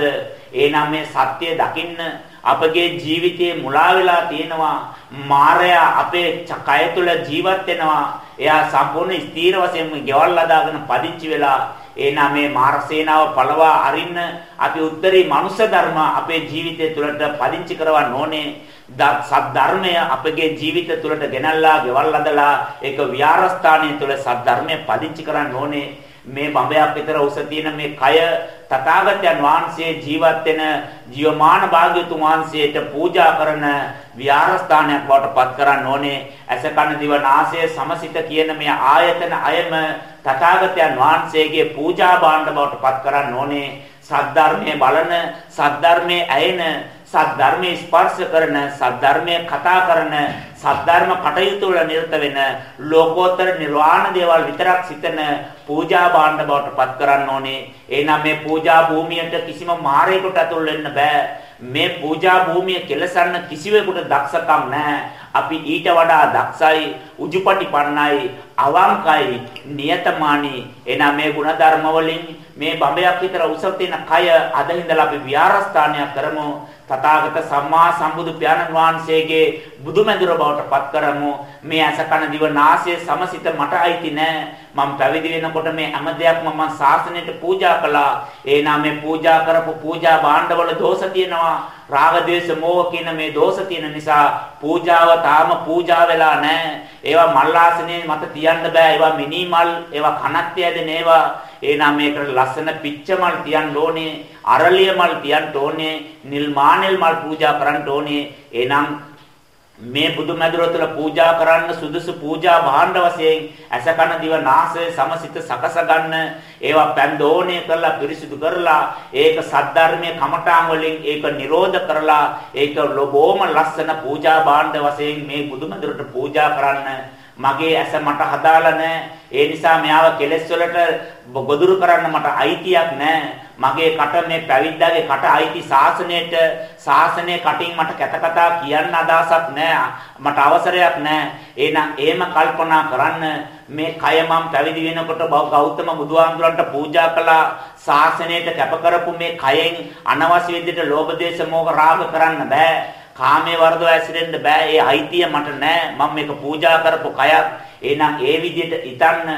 එහෙනම් මේ සත්‍ය දකින්න අපගේ ජීවිතයේ මුලා වෙලා තියෙනවා. මායя අපේ කය තුළ ජීවත් වෙනවා. එයා සම්පූර්ණ ස්ථීර වශයෙන්ම ගෙවල් හදාගෙන පදිංචි වෙලා එහෙනම් මේ මාර්සේනාව පළවා අරින්න අපි උත්තරී මනුෂ්‍ය ධර්ම අපේ ජීවිතය තුළට පදිංචි කරවන්න ඕනේ. සද්ධර්මය අපගේ ජීවිත තුළට ගෙනල්ලා ගෙවල් අදලා ඒක විහාරස්ථානය තුළ සද්ධර්මය පදිංචි කරන්න ඕනේ. මේ බඹයක් විතර උස තියෙන මේ කය තථාගතයන් වහන්සේ ජීවත් වෙන ජීවමාන භාග්‍යතුන් වහන්සේට පූජා කරන විහාරස්ථානයක් බවට පත් කරන්න ඕනේ. ඇස කන දිව නාසය සමසිත කියන මේ ආයතන අයම තථාගතයන් වහන්සේගේ පූජා භාණ්ඩ බවට පත් කරන්න ඕනේ. සද්ධර්මයේ බලන සද්ධර්මයේ ඇයෙන සද්ධර්මයේ ස්පර්ශ කරන සද්ධර්මයේ කතා කරන සද්ධර්ම කටයුතු වල නිරත වෙන ලෝකෝත්තර නිර්වාණ දේවල් විතරක් සිතන පූජා භාණ්ඩ බවට පත් කරන්න ඕනේ. එහෙනම් මේ පූජා භූමියට කිසිම මාරයකට ඇතුල් වෙන්න බෑ. මේ පූජා භූමිය කෙලසන්න කිසිවෙකුට දක්ෂකම් නැහැ. අපි ඊට වඩා දක්ෂයි, උජුපටිපන්නයි, අවංකයි, නියතමානී. එහෙනම් මේ ಗುಣධර්ම වලින් මේ බඹයක් විතර උස තියෙන කය අද ඉඳලා අපි විහාරස්ථානයක් කරමු. තථාගත සම්මා සම්බුදු පියාණන් වහන්සේගේ බුදුමැදුර බවට පත් කරමු. මේ ඇස කන දිව නාසය සමසිත මට අයිති නෑ. මම පැවිදි වෙනකොට මේ හැම දෙයක්ම මම ශාසනයට පූජා කළා. එහෙනම් මේ පූජා කරපු පූජා භාණ්ඩවල දෝෂ තියෙනවා. රාග දේශ මොහ කියන මේ දෝෂ තියෙන නිසා පූජාව තාම පූජා වෙලා නැහැ ඒවා මල් ආසනේ මත තියන්න බෑ. ඒවා මිනි මල් ඒවා කනක් තියදෙන ඒවා. එහෙනම් මේකට ලස්සන පිච්ච මල් තියන්න ඕනේ අරලිය මල් තියන්න ඕනේ නිල් මානෙල් මල් පූජා කරන්න ඕනේ. එහෙනම් මේ බුදුමැදුර තුළ පූජා කරන්න සුදුසු පූජා භාණ්ඩ වශයෙන් ඇසකන දිව නාසය සමසිත සකස ගන්න. ඒවා පැන් දෝණය කරලා පිරිසිදු කරලා ඒක සද්ධර්මයේ කමඨාන් වලින් ඒක නිරෝධ කරලා ඒක ලොබෝම ලස්සන පූජා භාණ්ඩ වශයෙන් මේ බුදුමැදුරට පූජා කරන්න. මගේ ඇස මට හදාලා නැහැ. ඒ නිසා මෙයාව කෙලෙස් වලට ගොදුරු කරන්න මට අයිතියක් නැහැ. මගේ කට මේ පැවිද්දාගේ කට අයිති ශාසනයට ශාසනයේ කටින් මට කැත කතා කියන්න අදහසක් නැහැ. මට අවසරයක් නැහැ. එහෙනම් එහෙම කල්පනා කරන්න මේ කය මම පැවිදි වෙනකොට ගෞතම බුදුහාමුදුරන්ට පූජා කළා ශාසනයට කැප කරපු මේ කයෙන් අනවශ්‍ය විදිහට ලෝභ දේශ මොහ රාග කරන්න බෑ. කාමයේ වර්ධව ඇසිරෙන්න බෑ. ඒ අයිතිය මට නෑ. මම මේක පූජා කරපු කයක්. එහෙනම් ඒ විදිහට ඉතන්න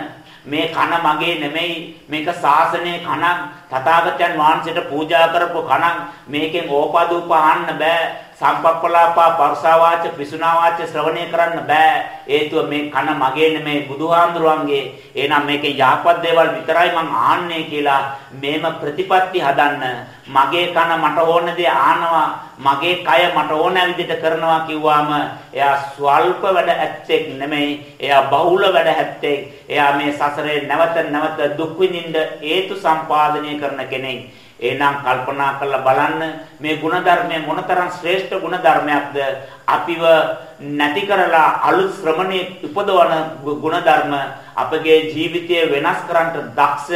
මේ කන මගේ නෙමෙයි. මේක ශාසනයේ කණක්. තථාගතයන් වහන්සේට පූජා කරපු කණක්. මේකෙන් ඕපාදූප අහන්න බෑ. සම්පප්පලාපා පර්සාවාච පිසුනාවාච ශ්‍රවණය කරන්න බෑ. හේතුව මේ කන මගේ නෙමේ බුදුහාමුදුරන්ගේ එහෙනම් මේකේ යහපත් දේවල් විතරයි මං ආන්නේ කියලා මේම ප්‍රතිපත්ති හදන්න මගේ කන මට ඕන දේ ආනවා මගේ කය මට ඕන විදිහට කරනවා කිව්වාම එයා ස්වල්ප වැඩ ඇත්තෙක් නෙමෙයි එයා බහුල වැඩ ඇත්තෙක්. එයා මේ සසරේ නැවත නැවත දුක් විඳින්න හේතු සම්පාදනය කරන කෙනෙක්. එහෙනම් කල්පනා කරලා බලන්න මේ ಗುಣධර්මය මොනතරම් ශ්‍රේෂ්ඨ ಗುಣධර්මයක්ද? අපිව නැති කරලා අලුත් ශ්‍රමණේ උපදවන ಗುಣධර්ම අපගේ ජීවිතය වෙනස් කරන්නට දක්ෂ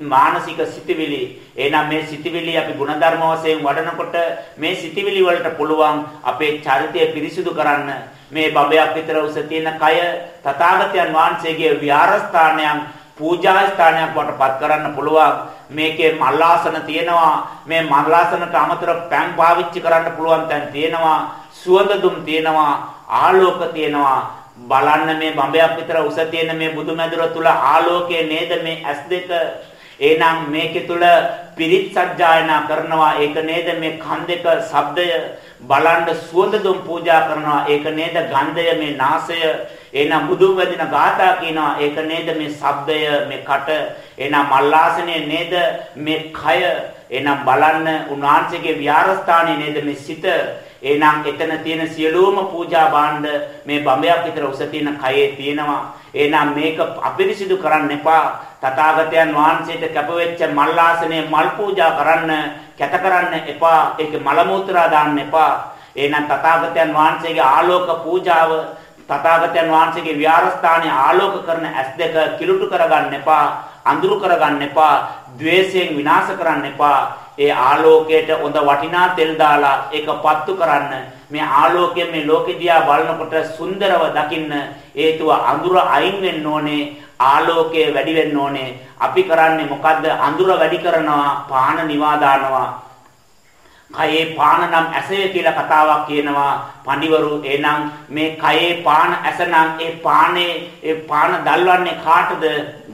මානසික සිතිවිලි. එහෙනම් මේ සිතිවිලි අපි ಗುಣධර්ම වශයෙන් වඩනකොට මේ සිතිවිලි වලට පුළුවන් අපේ චරිතය පිරිසිදු කරන්න. මේ බබයක් විතර උස තියෙන කය තථාගතයන් වහන්සේගේ විහාරස්ථානයන් පූජා ස්ථානයක් වටපත් කරන්න පුළුවන්. මේකේ මල්ලාසන තියෙනවා. මේ මල්ලාසනට අමතර පැන් පාවිච්චි කරන්න පුළුවන් තැන් තියෙනවා. සුවඳ දුම් තියෙනවා. ආලෝක තියෙනවා. බලන්න මේ බඹයක් විතර උස තියෙන මේ බුදුමැදුර තුල ආලෝකයේ නේද මේ S2 එහෙනම් මේකේ තුල පිරිත් සජ්ජායනා කරනවා. ඒක නේද මේ කන් දෙක ශබ්දය? බලන්න සුවඳ දුම් පූජා කරනවා. ඒක නේද ගන්ධය මේ නාසය? එහෙනම් බුදුන් වදින ගාථා කියනවා ඒක නේද මේ ශබ්දය මේ කට? එහෙනම් මල්ලාසනේ නේද මේ කය? එහෙනම් බලන්න උන්වහන්සේගේ විහාරස්ථානයේ නේද මේ සිත? එහෙනම් එතන තියෙන සියලුම පූජා භාණ්ඩ මේ බඹයක් විතර උස තියෙන කයේ තියෙනවා. එහෙනම් මේක අපිරිසිදු කරන්න එපා. තථාගතයන් වහන්සේට කැපවෙච්ච මල්ලාසනේ මල් පූජා කරන්න කැත කරන්න එපා. ඒක මල මුත්‍රා දාන්න එපා. එහෙනම් තථාගතයන් වහන්සේගේ ආලෝක පූජාව තථාගතයන් වහන්සේගේ විහාරස්ථානයේ ආලෝක කරන ඇස් දෙක කිලුටු කරගන්න එපා අඳුරු කරගන්න එපා द्वේෂයෙන් විනාශ කරන්න එපා. ඒ ආලෝකයට හොඳ වටිනා තෙල් දාලා ඒක පත්තු කරන්න. මේ ආලෝකයෙන් මේ ලෝකෙ දිහා බලනකොට සුන්දරව දකින්න හේතුව අඳුර අයින් වෙන්න ඕනේ ආලෝකය වැඩි වෙන්න ඕනේ. අපි කරන්නේ මොකද්ද? අඳුර වැඩි කරනවා පාන නිවා දානවා කයේ පාන නම් ඇසය කියලා කතාවක් කියනවා. පඬිවරු එහෙනම් මේ කයේ පාන ඇස නම් ඒ පානේ ඒ පාන දල්වන්නේ කාටද?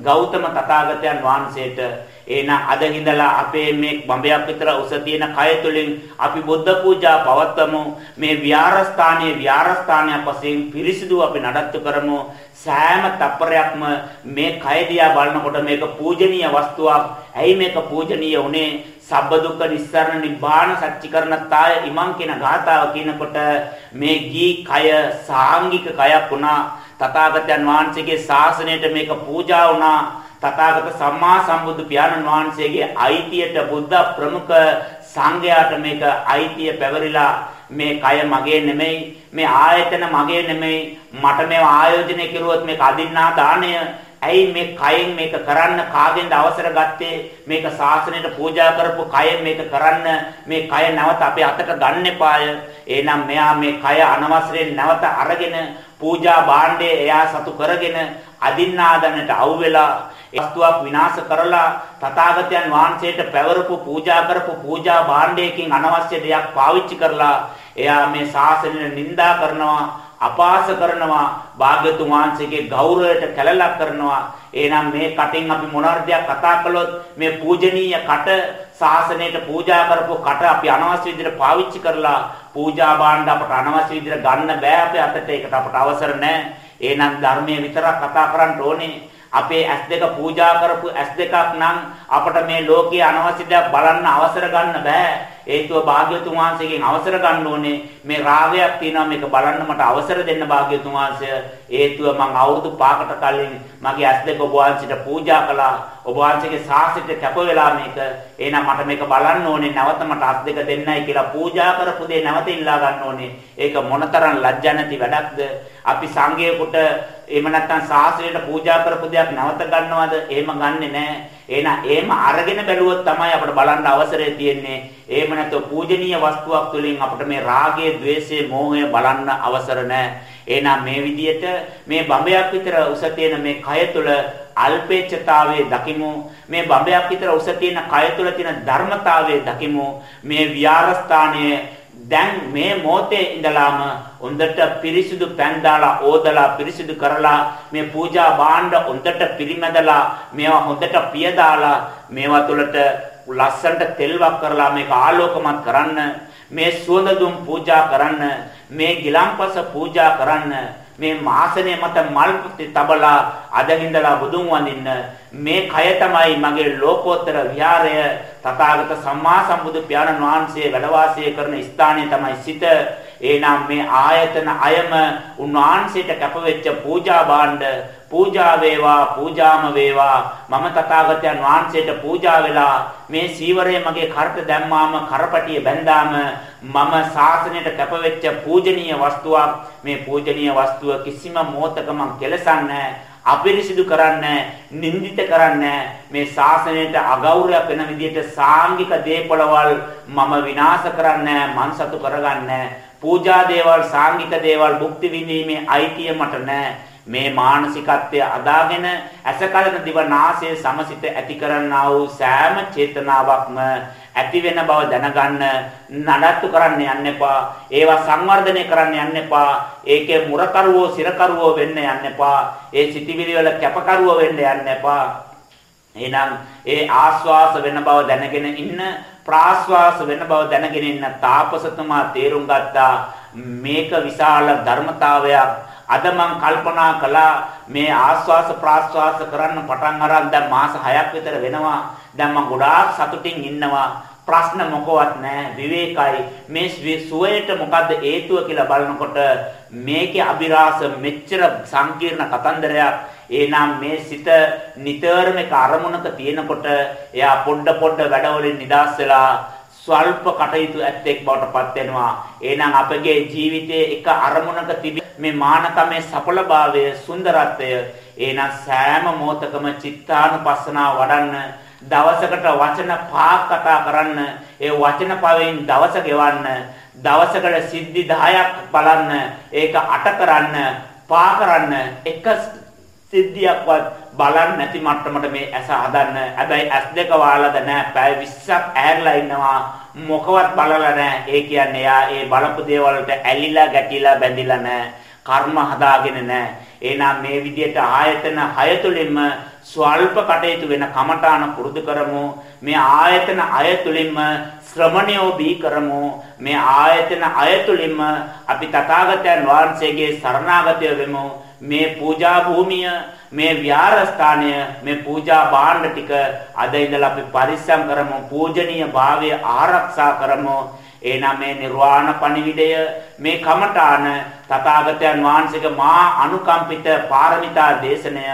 ගෞතම තථාගතයන් වහන්සේට. එහෙනම් අද ඉඳලා අපේ මේ බඹයක් විතර උස තියෙන කය තුලින් අපි බුද්ධ පූජා පවත්වමු. මේ විහාරස්ථානයේ විහාරස්ථානයක් වශයෙන් පිරිසිදු අපි නඩත්තු කරමු. සෑම තප්පරයක්ම මේ කය දිහා බලනකොට මේක පූජනීය වස්තුවක්. ඇයි මේක පූජනීය උනේ සබ්බ දුක්ඛ නිස්සාරණ නිබ්බාන සච්චිකරණතාය ඉමං කියන ගාථාව කියනකොට මේ ගී කය සාංගික කයක් වුණා. තථාගතයන් වහන්සේගේ ශාසනයට මේක පූජා වුණා. තථාගත සම්මා සම්බුදු පියාණන් වහන්සේගේ අයිතියට බුද්ධ ප්‍රමුඛ සංඝයාට මේක අයිතිය පැවරිලා මේ කය මගේ නෙමෙයි මේ ආයතන මගේ නෙමෙයි මට මේව ආයෝජනය කරුවොත් මේක අදින්නා දාණය ඇයි මේ කයෙන් මේක කරන්න කාගෙන්ද අවසර ගත්තේ? මේක ශාසනයට පූජා කරපු කයෙන් මේක කරන්න මේ කය නැවත අපේ අතට ගන්න එපාය. එහෙනම් මෙයා මේ කය අනවසරයෙන් නැවත අරගෙන පූජා භාණ්ඩේ එයා සතු කරගෙන අදින්නාදනට අවු වෙලා වස්තුවක් විනාශ කරලා තථාගතයන් වහන්සේට පැවරපු පූජා කරපු පූජා භාණ්ඩයකින් අනවශ්‍ය දෙයක් පාවිච්චි කරලා එයා මේ ශාසනය නිඳා කරනවා. අපාස කරනවා භාග්‍යතුන් වහන්සේගේ ගෞරවයට කැළලක් කරනවා. එහෙනම් මේ කටින් අපි මොනවාරදයක් කතා කළොත් මේ පූජනීය කට ශාසනයට පූජා කරපු කට අපි අනවශ්‍ය විදිහට පාවිච්චි කරලා පූජා භාණ්ඩ අපට අනවශ්‍ය විදිහට ගන්න බෑ අපේ අතට. ඒකට අපට අවසර නැහැ එහෙනම් ධර්මයේ විතරක් කතා කරන්න ඕනේ. අපේ S2 පූජා කරපු S2ක් නම් අපට මේ ලෝකයේ අනවශ්‍ය දේවල් බලන්න අවසර ගන්න බෑ. හේතුව භාග්‍යතුන් වහන්සේගෙන් අවසර ගන්න ඕනේ. මේ රාගයක් තියෙනවා මේක බලන්න මට අවසර දෙන්න භාග්‍යතුන් වහන්සේ. හේතුව මං අවුරුදු 5කට කලින් මගේ ඇස් දෙක ඔබ වහන්සේට පූජා කළා. ඔබ වහන්සේගේ ශාස්ත්‍රයට කැප වෙලා මේක. එහෙනම් මට මේක බලන්න ඕනේ. නැවත මට අස් දෙක දෙන්නයි කියලා පූජා කරපු දේ නැවත ඉල්ලා ගන්න ඕනේ. ඒක මොනතරම් ලැජ්ජා නැති වැඩක්ද? අපි සංඝයෙකුට එහෙම නැත්නම් ශාස්ත්‍රයට පූජා කරපු දෙයක් නැවත ගන්නවද? එහෙම ගන්නෙ නෑ. එහෙනම් එහෙම අරගෙන බැලුවොත් තමයි අපිට බලන්න අවසරය තියෙන්නේ. එහෙම නැත්නම් පූජනීය වස්තුවක් තුළින් අපිට මේ රාගය, ద్వේෂය, මෝහය බලන්න අවසර නැහැ. එහෙනම් මේ විදිහට මේ බඹයක් විතර උස තියෙන මේ කය තුළ අල්පේච්ඡතාවයේ දකිමු මේ බඹයක් විතර උස තියෙන කය තුළ තියෙන ධර්මතාවයේ දකිමු මේ විහාරස්ථානයේ දැන් මේ මොහොතේ ඉඳලාම හොඳට පිරිසිදු පෑන් දාලා ඕදලා පිරිසිදු කරලා මේ පූජා භාණ්ඩ හොඳට පිරිමැදලා මේවා හොඳට පිය දාලා මේවා තුළට ලස්සනට තෙල්වක් කරලා මේක ආලෝකමත් කරන්න මේ සුවඳ දුම් පූජා කරන්න මේ ගිලම්පස පූජා කරන්න මේ මාසනේ මත මල් තබලා අදින්දලා බුදුන් වඳින්න මේ කය තමයි මගේ ලෝකෝත්තර විහාරය. තථාගත සම්මා සම්බුදු පියාණන් වහන්සේ වැඩ වාසය කරන ස්ථානය තමයි සිත. එහෙනම් මේ ආයතන අයම උන්වහන්සේට කැපවෙච්ච පූජා භාණ්ඩ පූජා වේවා පූජාම වේවා. මම තථාගතයන් වහන්සේට පූජා වෙලා මේ සීවරය මගේ කරට දැම්මාම කරපටිය බැඳාම මම ශාසනයට කැපවෙච්ච පූජනීය වස්තුවක්. මේ පූජනීය වස්තුව කිසිම මොහතක මං කෙලසන්නේ අපිරිසිදු කරන්නේ නින්දිත කරන්නේ මේ ශාසනයට අගෞරවයක් වෙන විදිහට සාංගික දේපලවල් මම විනාශ කරන්නේ මං සතු කරගන්නේ පූජා දේවල් සාංගික දේවල් භුක්ති විඳීමේ අයිතිය මට නැහැ. මේ මානසිකත්වය අදාගෙන ඇසකලන දිවනාසය සමසිත ඇති කරන්නා වූ සෑම චේතනාවක්ම ඇති වෙන බව දැනගන්න නඩත්තු කරන්න යන්න එපා. ඒවා සංවර්ධනය කරන්න යන්න එපා. ඒකේ මුරකරුවෝ සිරකරුවෝ වෙන්න යන්න එපා. ඒ සිටිවිලි වල කැපකරුවෝ වෙන්න යන්න එපා. එහෙනම් ඒ ආස්වාස වෙන බව දැනගෙන ඉන්න ප්‍රාස්වාස වෙන බව දැනගෙන ඉන්න තාපසතුමා තේරුම් ගත්තා. මේක විශාල ධර්මතාවයක්. අද මං කල්පනා කළා මේ ආස්වාස ප්‍රාස්වාස කරන්න පටන් අරන් දැන් මාස 6ක් විතර වෙනවා. දැන් මං ගොඩාක් සතුටින් ඉන්නවා. ප්‍රශ්න මොකවත් නැහැ. විවේකයි. මේ සුවයට මොකද්ද හේතුව කියලා බලනකොට මේකේ අභිරහස මෙච්චර සංකීර්ණ කතන්දරයක්. එහෙනම් මේ සිත නිතරම එක අරමුණක තියෙනකොට එයා පොඩ පොඩ වැඩවලින් නිදාස් වෙලා ස්වල්ප කටයුතු ඇත්තෙක් බවට පත් වෙනවා. එහෙනම් අපගේ ජීවිතයේ එක අරමුණක තිබෙන මේ මානකමේ සඵලභාවය, සුන්දරත්වය එහෙනම් සෑම මොහොතකම චිත්තානුපස්සනාව වඩන්න දවසකට වචන පහක් කතා කරන්න ඒ වචන පවෙන් දවස ගෙවන්න දවසකට සිද්ධි 10ක් බලන්න ඒක අට කරන්න පා කරන්න එක සිද්ධියක්වත් බලන්න නැති මට්ටමට මේ ඇස හදන්න. හැබැයි ඇස් දෙක වාලද නැහැ. පැය 20ක් ඇහැරලා ඉන්නවා. මොකවත් බලලා නැහැ. ඒ කියන්නේ එයා ඒ බලපු දේවල් වලට ඇලිලා ගැටිලා බැඳිලා නැහැ. කර්ම හදාගෙන නැහැ. එහෙනම් මේ විදිහට ආයතන 6 තුලින්ම ස්වල්ප කටයුතු වෙන කමඨාන පුරුදු කරමු. මේ ආයතන 6 තුලින්ම ශ්‍රමණයෝ බී කරමු. මේ ආයතන 6 තුලින්ම අපි තථාගතයන් වහන්සේගේ සරණාගතය වෙමු. මේ පූජා භූමිය මේ විහාරස්ථානය මේ පූජා භාණ්ඩ ටික අද ඉඳලා අපි පරිස්සම් කරමු පූජනීය භාවය ආරක්ෂා කරමු. එනම් මේ නිර්වාණ පණිවිඩය මේ කමඨාන තථාගතයන් වහන්සේගේ මහා අනුකම්පිත පාරමිතා දේශනය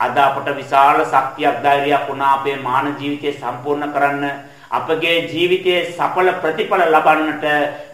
අද අපට විශාල ශක්තියක් ධෛර්යයක් වුණා අපේ මාන ජීවිතය සම්පූර්ණ කරන්න. අපගේ ජීවිතයේ සඵල ප්‍රතිඵල ලබන්නට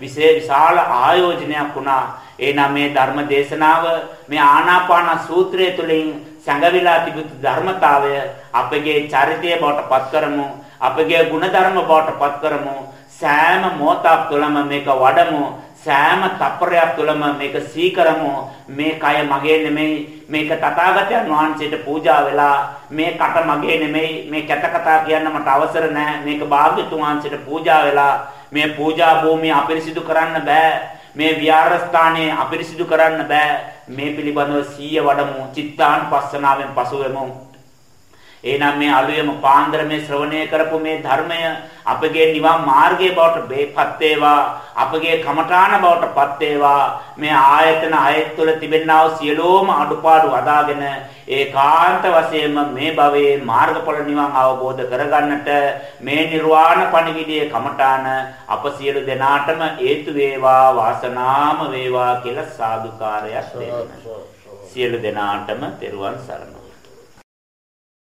විශාල ආයෝජනයක් වුණා. එහෙනම් මේ ධර්ම දේශනාව මේ ආනාපාන සූත්‍රය තුළින් සංගවිලා තිබුත් ධර්මතාවය අපගේ චරිතය බවට පත් කරමු අපගේ ಗುಣධර්ම බවට පත් කරමු සෑම මොහොතක් තුළම මේක වඩමු සෑම තප්පරයක් තුළම මේක සීකරමු මේ කය මගේ නෙමෙයි මේක තථාගතයන් වහන්සේට පූජා වෙලා මේ කට මගේ නෙමෙයි මේ කැත කතා කියන්න මට අවසර නැහැ මේක භාග්‍යතුන් වහන්සේට පූජා වෙලා මේ පූජා භූමිය අපිරිසිදු කරන්න බෑ. මේ විහාරස්ථානයේ අපිරිසිදු කරන්න බෑ. මේ පිළිබඳව සීය වඩමු. චිත්තානුපස්සනාවෙන් පසු වෙමු. එහෙනම් මේ අලුයම පාන්දර මේ ශ්‍රවණය කරපු මේ ධර්මය අපගේ නිවන් මාර්ගයේ බවට බේපත් වේවා අපගේ කමඨාන බවට පත් වේවා. මේ ආයතන ආයත් තුළ තිබෙනා වූ සියලෝම අඩුපාඩු අදාගෙන ඒකාන්ත වශයෙන්ම මේ භවයේ මාර්ගඵල නිවන් අවබෝධ කරගන්නට මේ නිර්වාණ පණිවිඩයේ කමඨාන අප සියලු දෙනාටම හේතු වේවා වාසනාම වේවා කියලා සාදුකාරයක් දෙන්න. සියලු දෙනාටම තෙරුවන් සරණයි